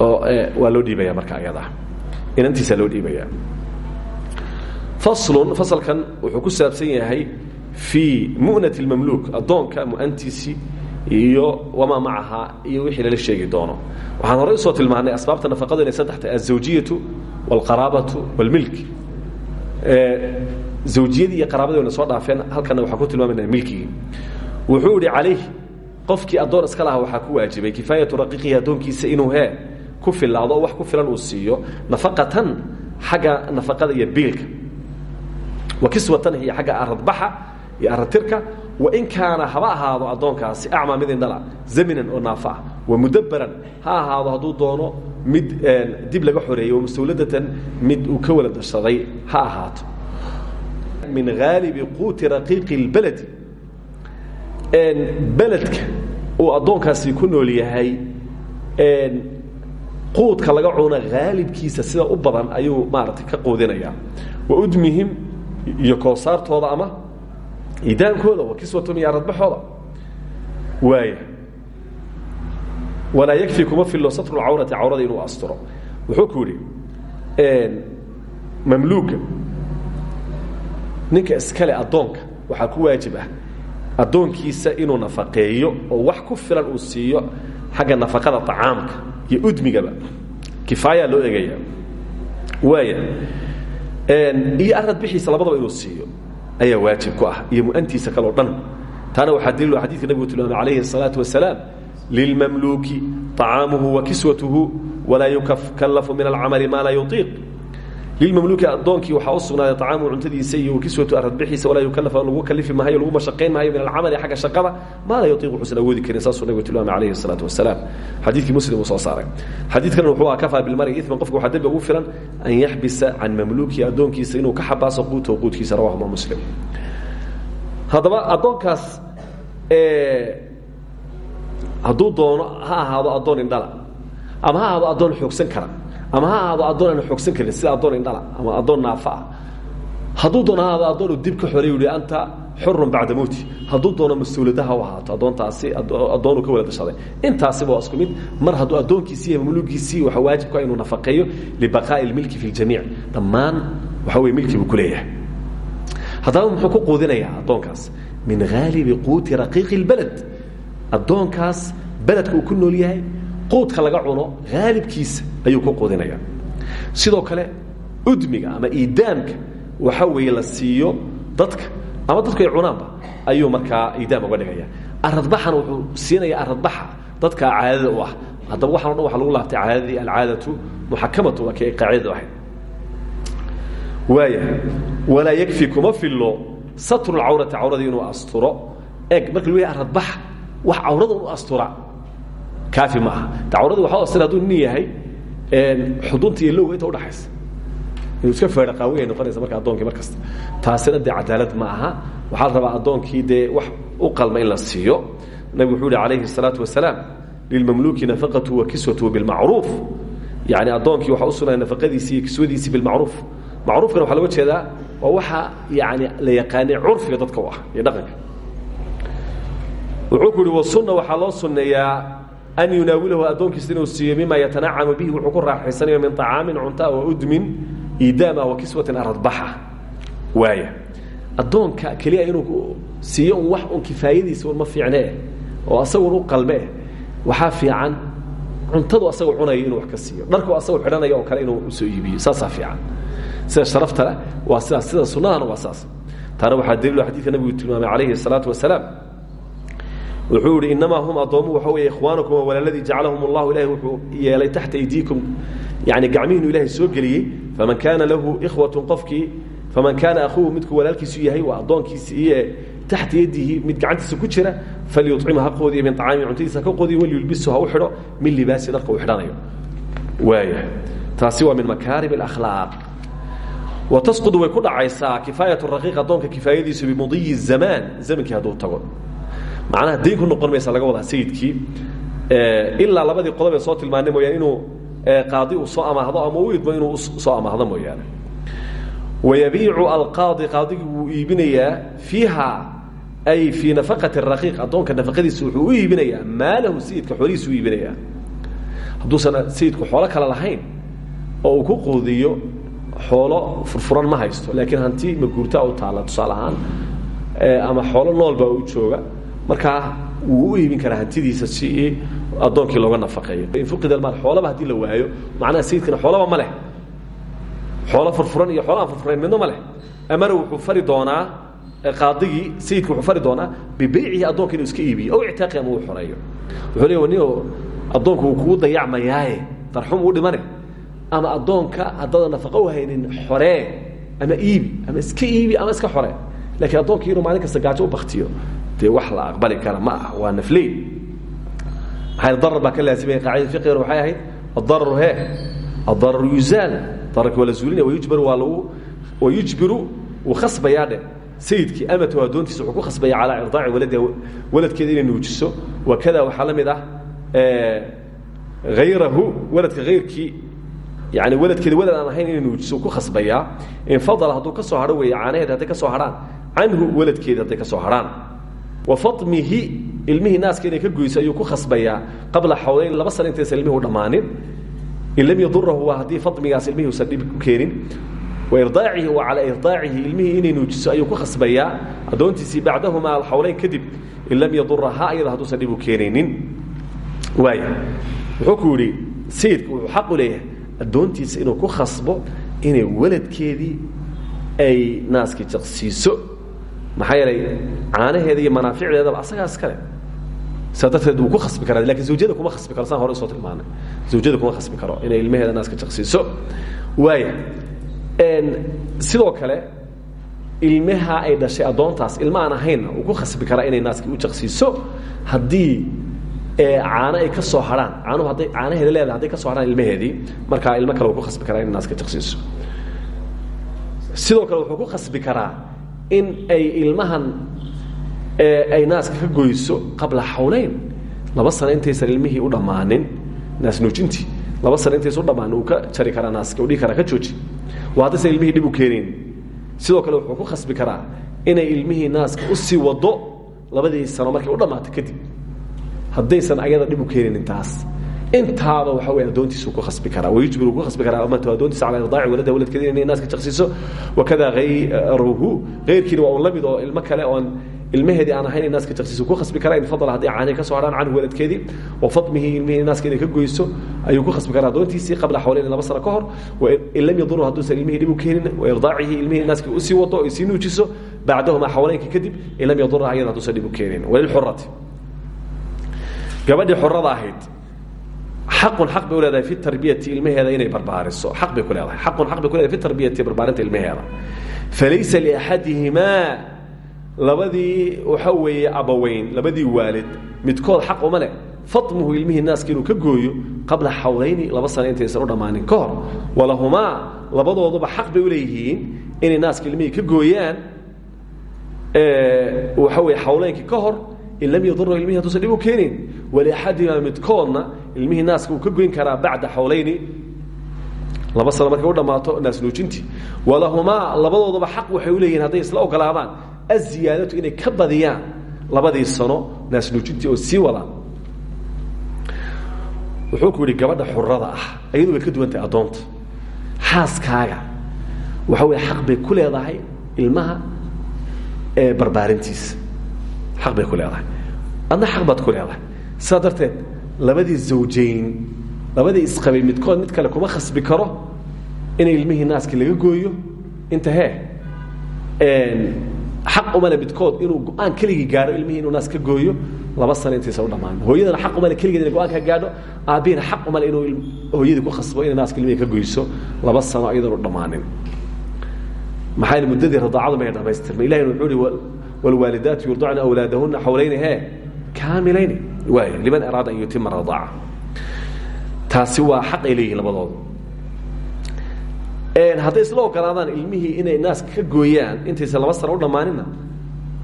oo waa loo dhiibaya marka ayadaa inantiisaa loo dhiibaya faslun fasalkan wuxuu ku saabsan yahay fii mu'nat اlmamluuk addoonka mu'antiisii iyo wamaa macaha iyo wixii lala sheegi doono waxaan horey usoo tilmaanay asbaabta nafaqadu inay saddex tahay azawjiyatu wاlqaraabatu wاlmilk zawjiyadii iyo qaraabadii wayna soo dhaafeen halkana waxaan ku tilmaamayna milkigii. Wuxuu idhi calayh qofkii addoon iska lahaa waxaa ku waajibay. Kifaayatu raqiiqihi addoonkiisa inuu hee ku filaado oo wax ku filan uu siiyo nafaqatan xagga nafaqada iyo biilka. Wa kiswatan iyo xagga aradbaxa iyo aratirka wain kaana haba ahaado addoonkaasi acmaa mid indhala zaminan oo naafa ah wa mudabaran ha ahaado hadduu doono mid dib laga xoreeyey mustawladatan mid uu ka wala dashaday ha ahaato min haalibi quuti raqiiqi اlbaladi beledka uu addoonkaasi ku nool yahay quudka laga cuna haalibkiisa sida u badan ayuu maaragtay ka quudinayaa wa udmihim iyo koosaartooda ama idaankooda wa kiswatum iyo aradbaxooda waaya walaa yakfi kuma fillo satru cawrati cawrada inuu asturo. Wuxuu ku yidhi mamluuga ninka iskale addoonka waxaa ku waajib ah addoonkiisa inuu nafaqeeyo oo wax ku filan uu siiyo xagga nafaqada طacaamka iyo udmigaba kifaaya loo egaya waaya iyo arad bixiisa labadaba inuu siiyo ayaa waajib ku ah iyo mu'antiisa kaleo dhan taana waxaa daliil xadidka nabigu tilmaamay calayhi الsalaaةu wasalaam lilmamluuki طacaamuhu wa kiswatuhu walaa yukallafu min alcamali maa laa yuiiq lilmamluuki addoonkii waxaa u sugnaaday طacaamuhu cuntadiisa iyo kiswatu aradbixiisa walaa yukallaf lagu kalifi maayo lagu mashaqayn maayo min alcamali xagga shaqada maa laa yuiiq wuxuusan awoodi karin saasuu nabigu tilmaamay calayhi الsalaaةu wasalaam xadiidkii muslim uu soo saaray xadiidkan wuxuu aha kafaa bilmari iman qofka waxaa dembi ugu filan an yaxbisa can mamluukihi addoonkiisa inuu ka xabaaso quutahu quudkiisa rawahuma muslim haddaba addoonkaas hadduu doono ha ahaado addoon indhala ama ha ahaado addoon xoogsan kara ama ha ahaado addoon aan xoogsan karin sida addoon indhala ama addoon naafa. Ah hadduu doono ha ahaado addoon uu dib ka xoray yihi anta xurun bacda mowti hadduu doono mas'uuladaha u ahaato addoontaasi addoonuu ka wala dashaday intaasiba waa isku mid. Mar hadduu addoonkiisii iyo mamluugiisii waxa waajibka inuu nafaqeeyo libaqaa'i ilmilki fi ljamiic dhammaan waxa weye milki buu ku leeyahay. Haddaba muxuu ku quudinayaa addoonkaas. Min haalibi quuti raqiiqi اlbaled addoonkaas beledka uu ku nool yahay quudka laga cuno haalibkiisa ayuu ku quudinaya sidoo kale udmiga ama iidaamka waxa weeye la siiyo dadka ama dadku ay cunaanba ayuu markaa iidaam uga dhigaya. Aradbaxana wuxuu siinaya aradbaxa dadka caadada u ah. Haddaba waxan waxa lagu laabtay caadadii alcaadatu muxakamatu waa kii ay qaacidadu ahayd. Waaya walaa yakfi kuma fillo satru lcawrati cawradii inuu asturo. Eg marka lu yahay aradbax wax cawrada u astura kaafi ma aha. De cawradii waxa asira haduu nin yahay xudunta iyo lowga inta udhaxaysa inuu iska feedha qaawi ay noqonaysa marka addoonkii mar kasta. Taasina dee cadaalad ma aha. Waxaa la rabaa addoonkii dee wax u qalma in la siiyo. Nabigu wuxuu yihi calayhi الsalaatu wasalaam lilmamluuki nafaqatu wa kiswatu bilmacruuf yani addoonkii waxa u sugnaya nafaqadiisii iyo kiswadiisii bilmacruuf macruufkana waxaa loga jeedaa waa waxa yani la yaqaanay curfiga dadka u ah iyo dhaqanka. Wuxuu ku yihi wasunna waxaa loo sunneeyaa an yunaawilahu addoonkiisa inuu siiyo mima yatanacamu bihi wuxuu ku raaxaysanayo min acaamin cuntaa wa udmin iidaama wa kiswatin aradbaxa. Waaya. Addoonka keliya inuu siiyo un wax un kifaayadiisa un ma fiicnee oo asagun u qalmeeh waxaa fiican cuntadu asagoo cunaya inuu wax ka siiyo. Dharku asagoo xidhanaya oo kale inuu u soo iibiyo. Saasaa fiican. Sida sharaftana waa sidaas sida sunnadana waa saas. Taana waxaa daliilo ah xadiidka nabigu tilmaamay calayhi salaatu wasalaam wuxuu ihi inamaa hum addoomuhu waxa weeye ikhwaanukum waa walaaladii jacalahum allahu ilahi wuxuu yeelay taxta aydiikum yani gacmihiinu ilahay soo geliyey faman kaana lahu ikhwatun qofkii faman kaana akhuuhu midkuu walaalkiisu yahay waa addoonkiisi iyo taxta yadihi mid gacantiisa ku jira falyucima ha qoodiyo min acaami cuntadiisa ka qoodiyo walyulbisu ha u xidho min libaasi dharka uu xidhanayo. Waaya taasi waa min makaarim اlakhlaaq wa tasqudu way ku dhacaysaa kifaayat raqiiq addoonka kifaayadiisu bimudiyi zamaan zamankii hadduu tago macnaha dayn ku noqon maysa laga wadaa sayidkii ilaa labadii qodob ee soo tilmaanay mooyaane inuu qaadi uu soo amaahdo ama u idmo inuu soo amaahdo mooyaane. Wayabiicu alqaadi qaadigi wuu iibinayaa fiiha ay fii nafaqati raqiiq addoonka nafaqadiisa wuxuu u iibinayaa maalahu sayidka xoolihiisa u iibinayaa. Hadduusan sayidku xoolo kale lahayn oo uu ku quudiyo xoolo furfuran ma haysto laakiin hanti maguurtaa u taalla tusaale ahaan ama xoolo nool baa u jooga markaa wuu u iibin karaa hantidiisa si addoonkii looga nafaqeeyo. Infuqida maal xoolaba haddii la waayo macnaha sayidkana xoolaba ma leh. Xoolo furfuran iyo xoolo aan furfurayn midna ma leh. Amana wuxuu fari doonaa qaadigii sayidku wuxuu fari doonaa bibeycihi addoonka inuu iska iibiyo ow ictaaqi ama uu xoreeyo. Wuxuu leey nin addoonku wuu kugu dayacmayaaye darxum uu dhimane. Ama addoonka haddaadan nafaqo u haynin xoree ama iibi ama iska iibi ama iska xoree lakiin addoonkii inuu maalin kasta gaajo u baktiyo dee wax la aqbali kara ma ah waa nafley maxaa darar baa ka laasimaya qaacida fiqigana waxay ahayd adararu he adararu yuzaal dararki waa la zuulinaya wayujbaru waa lagu wayujbiru wuu khasbayaa dhe. Sayidkii amatu addoontiisa wuxuu ku khasbaya calaa irdaaci waladiha waladkeeda inay nuujiso. Wakada waxaa la mid ah hayrahu waladka hayrkii yani waladkeeda walad aan ahayn inay nuujiso ku khasbayaa. Infadala hadduu ka soo hadho weeye caanaheeda hadday ka soo hadhaan canhu waladkeeda hadday ka soo hadhaan wa famihi ilmihii naaska inay ka goyso ayuu ku khasbayaa qabla xawlayn laba sana intaysan ilmihi u dhammaanin. In lam yadurahu waa haddii famigaas ilmihii usan dhib ku keenin. Wairaacihi wa calaa irdaacihi ilmihii inay nuujiso ayuu ku khasbayaa. Addoontiisii bacdahumaa alxawlayn kadib in lam yadurahaa iyada hadduusan dhib u keenaynin. Waaya wuxuu ku yidhi sayidku wuxuu xaq u leeyahay addoontiisa inuu ku khasbo inay waladkeedii ay naaskii jaqsiiso maxaa yeelay caanaheeda iyo manaaficdeedaba asagaa iskale saa darteed ku khasbi karaa laakiin zawjada kuma khasbi karo hore u soo tilmaanay. Zawjada kuma khasbi karo inay ilmaheeda naaska jaqsiiso. Waaya sidoo kale ilmaha ay dhashay addoontaas ilma aan ahaynna ku khasbi karaa inay naaskii u jaqsiiso. Haddii caano ay ka soo hadhaan caanuhu hadday caanaheeda leedahay hadday ka soo hadhaan ilmaheedii markaa ilmo kale wuu ku khasbi karaa inay naaska jaqsiiso. Sidoo kale wuxuu ku khasbi karaa in ay ilmahan ay naaska ka goyso qabla xawlayn laba sano intaysan ilmihii u dhammaanin naas nuujintii. Laba sano intaysan u dhammaanin uu ka jari karaa naaska u dhihi karaa ka jooji. Waa haddaysan ilmihii u keenayn sidoo kale wuxuu ku khasbi karaa inay ilmihii naaska u sii wado labadii sano markay u dhammaato kadib. Haddaysan ayada dhib u keenaynin taas intaaba waxa wey addoontiisu ku khasbi karaa wayujbiru ku khasbi karaa amatu addoontiisa cala irdaaci waladaha waladkeeda inay naaska jaqsiiso wakada hayruhu hayrkiina waa un la mid oo ilmo kale oon ilmaheedii aan ahayn naaska jaqsiiso ku khasbi karaa in fadla haddii caanay ka soo hadhaan canhu waladkeedii wa fadmihi ilmihii naaska inay ka goyso ayuu ku khasbi karaa addoontiisii qabla xawleyn laba sano ka hor. In lam yaduru hadduusan ilmihii dhib u keenin wairdaacihii ilmihii naaska u sii wado ay sii nuujiso bacdahumaa xawleynka kadib in lam yaduraha iyada hadduusan dhib u keenin. Walilxurati gabadhii xurada ahayd xaqun xaq bay u fi tarbiyati ilmaheeda inay barbaariso. Xaq bay ku leedahay. Xaqun xaq bay fi tarbiyati barbaarinta ilmaheeda. Falaysa liaxadihimaa labadii waxa weeye abaweyn labadii waalid midkood xaq uma leh. Fatmuhu ilmihii naaska inuu ka gooyo qabla xawlayni laba sano intaysan u dhammaanin ka hor. Walahumaa labadooduba xaq bay u leeyihiin inay naaska ilmihii ka gooyaan waxa weye xawleynkii ka hor in lam yadura ilmihi haduusan dhib u keenayn waliaxadihimaa ilmihii naaska uu ka goyn karaa bacda xawlayni. Laba sano markay u dhammaato naas nuujintii walahumaa labadoodaba xaq waxay u leeyihiin hadday isla ogolaadaan aziyaadatu inay ka badiyaan labadii sano naas nuujintii oo sii wadaan wuxuu ku yidhi gabadha xurada ah ayadu way ka duwan tahay addoonta waxa weye xaq bay ku leedahay ilmaha ee barbaarintiisa xaq bay ku leedahay. Adna xaq baad ku leedahay. Sidaa labadii zawjayn labadii isqabay midkood mid kale kuma khasbi karo inay ilmihii naaskii laga gooyo. Inta hee xaq umale midkood inuu go'aan gaadho ilmihii inuu naas gooyo laba sano intaysa u dhammaan. Hooyadana xaq umale keligeed inay go'aan ka gaadho aabbihina xaq umale inuu hooyadii ku khasbo inay naaska ilmihii ka goyso laba sano iyadoon u dhammaanin muddadii radaacadu may dhamaystirma ilahi wuxuu ihi waalwaalidaatu yurdacna awlaadahuna xawlayni hee kaamilayni waay liman araada an yutima radaaca taasi waa xaq ay leeyihiin labadooda hadday isla ogolaadaan ilmihii inay naaska ka gooyaan intaysan laba sano u dhammaaninna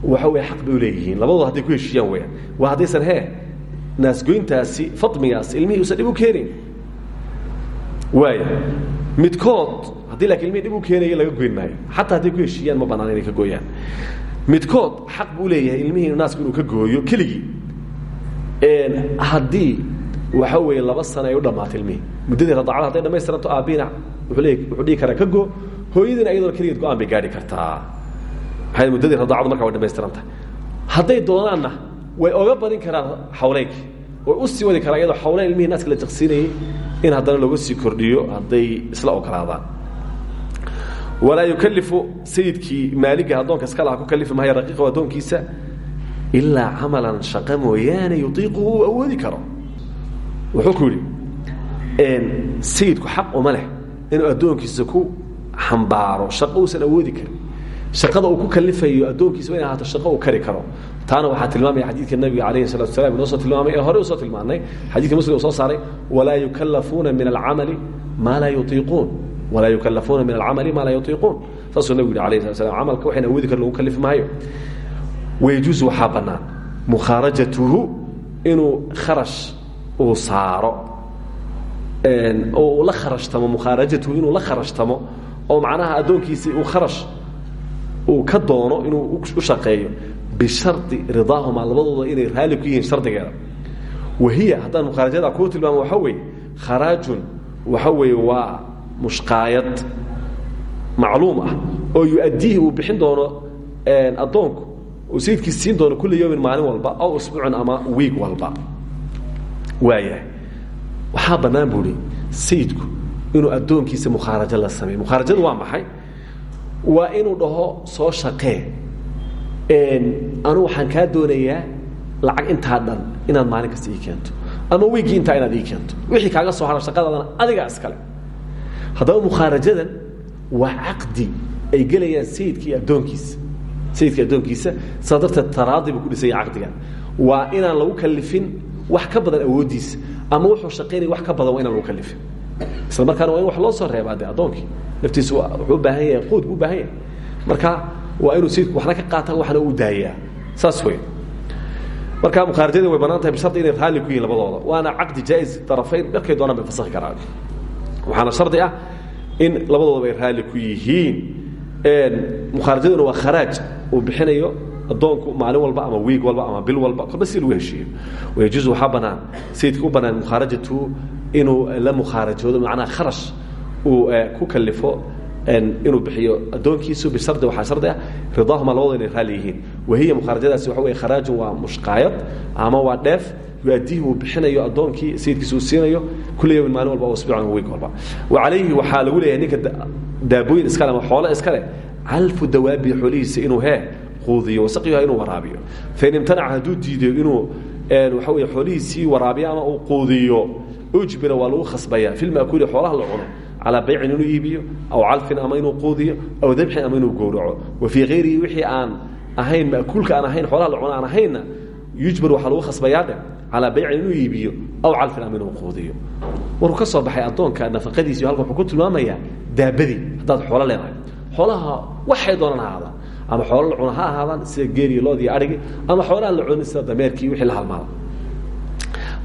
waxa wey xaq bay u leeyihiin. Labadooda hadday ku heshiiyaan weyaan waa haddaysan hee naasgoyntaasi fadmigaas ilmihii usan dhib u keenayn waaya midkood haddii laakiin ilmihii dhib u laga goyn maayo. Xataa ku heshiiyaan ma banaan inay ka gooyaan. Midkood xaq buu leeyahay ilmihii naasku ka gooyo keligii haddii waxa weeye laba sano ay u dhammaatay ilmihii muddadii radacada hadday dhamaystiranto aabbihina wuxuu dhihi karaa ka go hooyadiina iyadoona keligeed go'aan bay gaadhi kartaa. Maxay muddadii radacadu markaa way dhamaystiran tahay. Hadday doonaanna way oga badin karaan xawleynkii way u sii wadi karaa iyadoo xawleyn ilmihii naaska la jaqsiinayay in haddana looga sii kordhiyo hadday isla ogolaadaan walaa yukalifu sayidkii maaliga addoonka iska laha ku kalifi raqiiqahu addoonkiisa ilaa camalan shaqo mooyaane yutiiquhu uu awoodi karo wuxuu ku yidhi sayidku xaq uma leh inuu addoonkiisa ku xambaaro shaqo uusan awoodi karin shaqada uu ku kalifayo addoonkiisa wa in ahaato shaqo uu kari karo taana waxaa tilmaamaya xadiidka nabiga alayhi salatu salam inoo soo tilmaamay ee hore u soo tilmaanay xadidka muslim uu soo saaray walaa yukalafuuna min alcamali maa laa yutiiquun walaa yukalafuuna min alcamali maa laa yutiiquun saasuu nabig yidhi alayh slat slam camalka waxayn awoodi kar lagu kalifi maayo wayajuusu waxaa bannaan mukhaarajatuhu inuu kharash uu saaro oo la kharashtamo mukhaarajatuhu inuu la kharashtamo oo macnaha addoonkiisii uu kharash uu ka doono inuu u shaqeeyo bishardi ridaahuma labadooda inay raalli ku yihiin shardigeeda wahiya haddaan mukhaarajada kuu tilmaamo waxa weeye kharaajun waxa weeye waa mushqaayad macluum ah oo yu-addiihi uu bixin doono addoonku sayidkiis siin doono kulla yowmin maalin walba aw usbuucin ama wiig walba. Waayahay waxaa bannaan sayidku inuu addoonkiisa mukhaarajo la sameeyo. Mukhaarajadu waa maxay? Waa inuu dhaho soo shaqee. Anu waxaan kaa doonayaa lacag intaa dhan inaad maalin kasta ii keento ama wiiggii intaa inaad ii keento. Wixii kaaga soo hara shaqadaadana adigaa iskale. Haddaba mukhaarajadan waa caqdi ay gelayaan sayidka iyo sayidka addoonkiisa saa darteed taraadi buu ku dhisanya caqdigan waa inaan lagu kalifin wax ka badan awooddiisa ama wuxuu shaqaynaya wax ka badan waa inaan lagu kalifin isla markaana waa in wax loo soo reebaa de addoonkii. Laftiisu wuxuu u baahan yahay quud buu u baahan yahay. Marka waa inuu sayidku waxna ka qaata waxna u daayaa. Saas wey marka mukhaarajadii way bannaan tahay bishardi inay raalli ku yihiin labadooda. Waana caqdi jaa-is darafayn markay doonaan bay fasakhi karaan. Waxaana shardi ah in labadoodaba ay raalli ku yihiin mukhaarajaduna waa kharaaj uu bixinayo addoonku maalin walba ama wiig walba ama bil walba. Kolba si lagu heshiiyo wayajuusu waxaa bannaan sayidka u bannaan mukhaarajatu inuu la mukhaarajoodo macnaha kharash uu ku kalifo inuu bixiyo addoonkiisu bishardi waxaa shardi ah ridaahuma labadooda inay raalli yihiin. Wahiya mukhaarajadaasi waxa weye kharaajun waa mushqaayad ama waa dheef yu-addiihi uu bixinayo addoonkii sayidkiisa uu siinayo kulla yawmin maalin walba o asbuucan wiig walba. Wa calayhi waxaa lagu leeyahay ninka daabooyin iskale ama xoole iskale calfu dawaabi xoolihiisa inuu hee quudiyo wasaqiha inuu waraabiyo. Fain imtanaca hadduu diidayo inuu waxa weye xoolihiisii waraabiyo ama uu quudiyo ujbira waa lagu khasbaya fi lma'kuuli xoolaha la cuno calaa baycin inuu iibiyo aw calfin ama inuu quudiyo aw dabxin ama inuu gowraco. Wa fii hayrihi wixii aan ahayn ma'kuulka aan ahayn xoolaha la cuno aan ahaynna yujbar waxaa lagu khasbayaa dhe calaa baycin inuu iibiyo aw calfin ama inuu quudiyo. Waruu ka soo baxay addoonka nafaqadiisi halka wuxuu ku tilmaamayaa daabadii. Haddaad xoolo leedahay. Xoolaha waxay doonaan ama xoolo la ha ahaadaan sida geeliyo loodiyo adhigi ama xoolaha la cunin dameerkii wixii la halmaada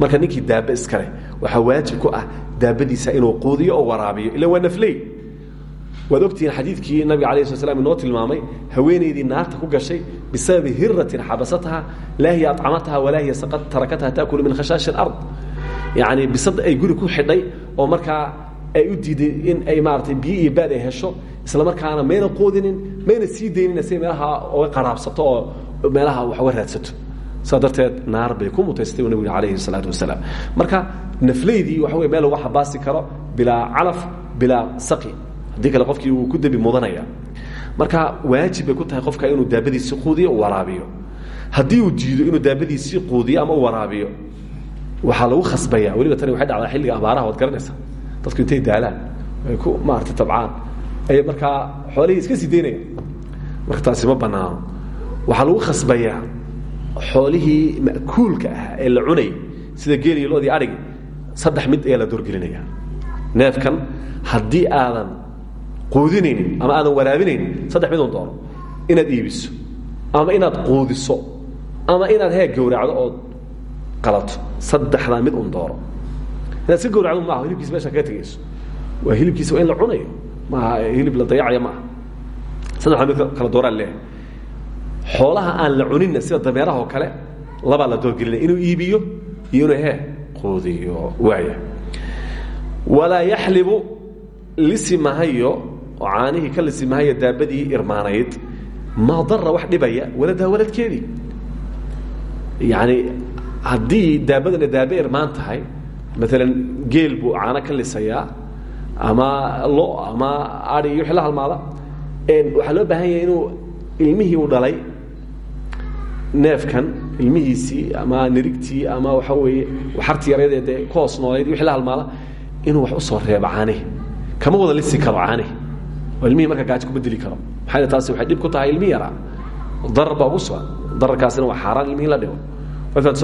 marka ninkii daaba iskale waxaa waajib ku ah daabadiisa inuu quudiyo oo waraabiyo. Ila waa nafley waad ogtihiin xadiidkii nabiga alayh sl tilmaamay haweenaydii naarta ku gashay bisababi hiratin xabasataha laa hiya acamataha walaa hiya tarakataha taakulu min khashaashi alard. Yacni bisad ay guri ku xidhay oo markaa ay u diiday in ay maaratay biyo iyo baad ay hesho isla markaana mayna quudinin mayna sii daynina si meelaha oga qaraabsato oo meelaha wax uga raadsato. Saa naar bay ku mutaystay nabigu alayhi salaatu wasalaam. Marka nafleydii waxa wey meel lagu xabaasi karo bilaa calaf bilaa saqi. Haddii qofkii ku dembi mudanaya. Marka waajib bay ku tahay qofka inuu daabadiisii quudiyo waraabiyo. Haddii uu diido inuu daabadiisii quudiyo ama waraabiyo waxaa lagu khasbaya weliba tani waxay dhacdaa xilliga abaaraha waad garanaysaa dadku intay daalaan ay ku maarata tabcaan. Ay markaa xoolihii iska sii marka taasi ma banaano waxaa lagu khasbayaa xoolihii ma'kuulka ah ee la cunayay sida geeliyo loodii adhigi saddex mid ayaa la doorgelinaya. Neefkan haddii aadan quudinaynin ama aadan waraabinaynin saddex midun doono inaad iibiso ama inaad quudiso ama inaad heeg gowracdo ood qalato saddexdaa mid un dooro iska gowracdo maaha hilibkiisa meesha kaga tegayso waa hilibkiisa waa la cunayo. Maaha hilib la dayacayo maaha. Saddexdaa mid kala dooraan leehay xoolaha aan la cuninna sida dameeraha kale labaa la doorgelinaya inuu iibiyo iyo inuu he quudiyo waaya walaa yaxlibu lisi mahayo oo caanihii ka daabadii irmaanayd maa dara wax dhibaya waladaha waladkeedii. Yacni haddii daabadana daabe irmaan maalan geel buu caano ka lisayaa ama lo ama adi iyo wixii la loo baahan yahay inuu ilmihii uu dhalay neefkan ilmihiisii ama nirigtii ama waxa weeye waxarti yareedee dee ku hoos noolayd la halmaada inuu wax u soo reebo caanihi kama wada lisi karo caanihi oo marka gaajo kuma dili karo. Maxaa taasi waxay dhib ku tahay ilmi yaraa. Darar baa waa xaaraan ilmihii la dhigo. Way fahamta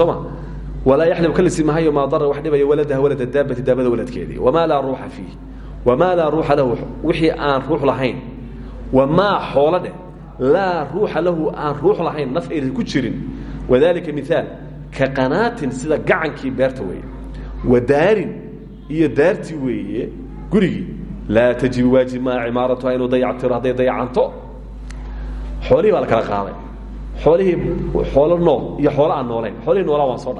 walaa yaxlib ka lisi mahayo maa darar wax dhibaya waladaha walada daabati daabada waladkeedii wamaa laa ruuxa fiih wamaa laa ruuxa lahu wixii aan ruux lahayn wamaa xoolo dheh laa ruuxa lahu aan ruux lahayn naf aysan ku jirin wadalika miaal ka qanaatin sida gacankii beerta weeye wa daarin iyo daartii weeye gurigii laa tajibu waajib maa cimaaratuha inuu dayactiro hadday dayacanto xoolihii baa la kala qaaday xoolihii xoolo nool iyo xoolo soo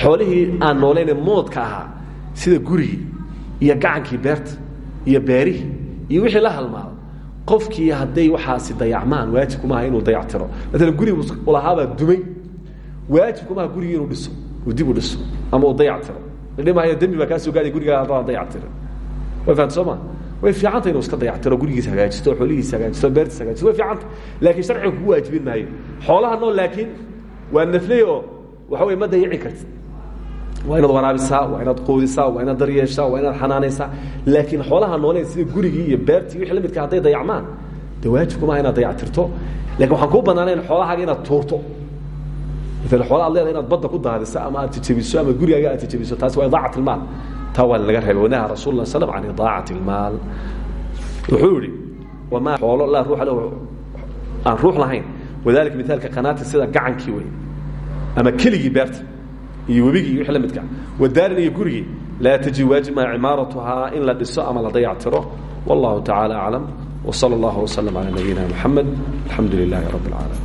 xoolihii aan noolayne moodka ahaa sida gurigii iyo gacankii beerta iyo beerihii iyo wixii la halmaado qofkii hadday waxaasi dayacmaan waajibkumaha inuu dayactiro. Maala gurigu ulahaabaa dumay waajibkumaha gurigii inuu dhiso uu dib u dhiso ama uu dayactiro. Dhimaayo dembi baa kaa soo gaadaya gurigaa haddaan dayactirin. Way fahamta soo way fiicanta inuu iska dayactiro gurigiisa hagaajisto xoolihiisa hagaajisto beertiisa hagaajisto way fiicanta. Laakiin sharciga kugu waajibin xoolaha nool laakiin waa nafley waxa wey ma dayici kartid waa inaad waraabisaa waa inaad quudisaa waa inaad daryeeshaa waa inaad xanaanaysaa laakiin xoolaha nooleen sida gurigii iyo beertii wixii la midka hadday dayacmaan dee waajibkumaha inaad dayactirto. Lakin waxaan kuu banaanayn xoolahaaga inaad tuurto. Maala xoola ad leeda inaad badda ku daadiso ama aad tijabiso ama gurigaaga aad tijabiso taasi waa idaacat ilmaal taa waa laga reebay wanaha rasul la slam can idaacat ilmaal wuxuu yihi wamaa xoolo laa ruuxa lahu aan ruux lahayn. Wadalika mithaalka qanaati sida gacankii wey ama keligii beerta iyo webigii iyo wixii la midka. Wadaarin iyo gurigii laa tajib waajib maa cimaaratuhaa in la dhiso ama la dayactiro. Wallahu tacaala aclam wsala allahu waslm calaa nabiyina muxamed alxamdu rabb اlcaalamiin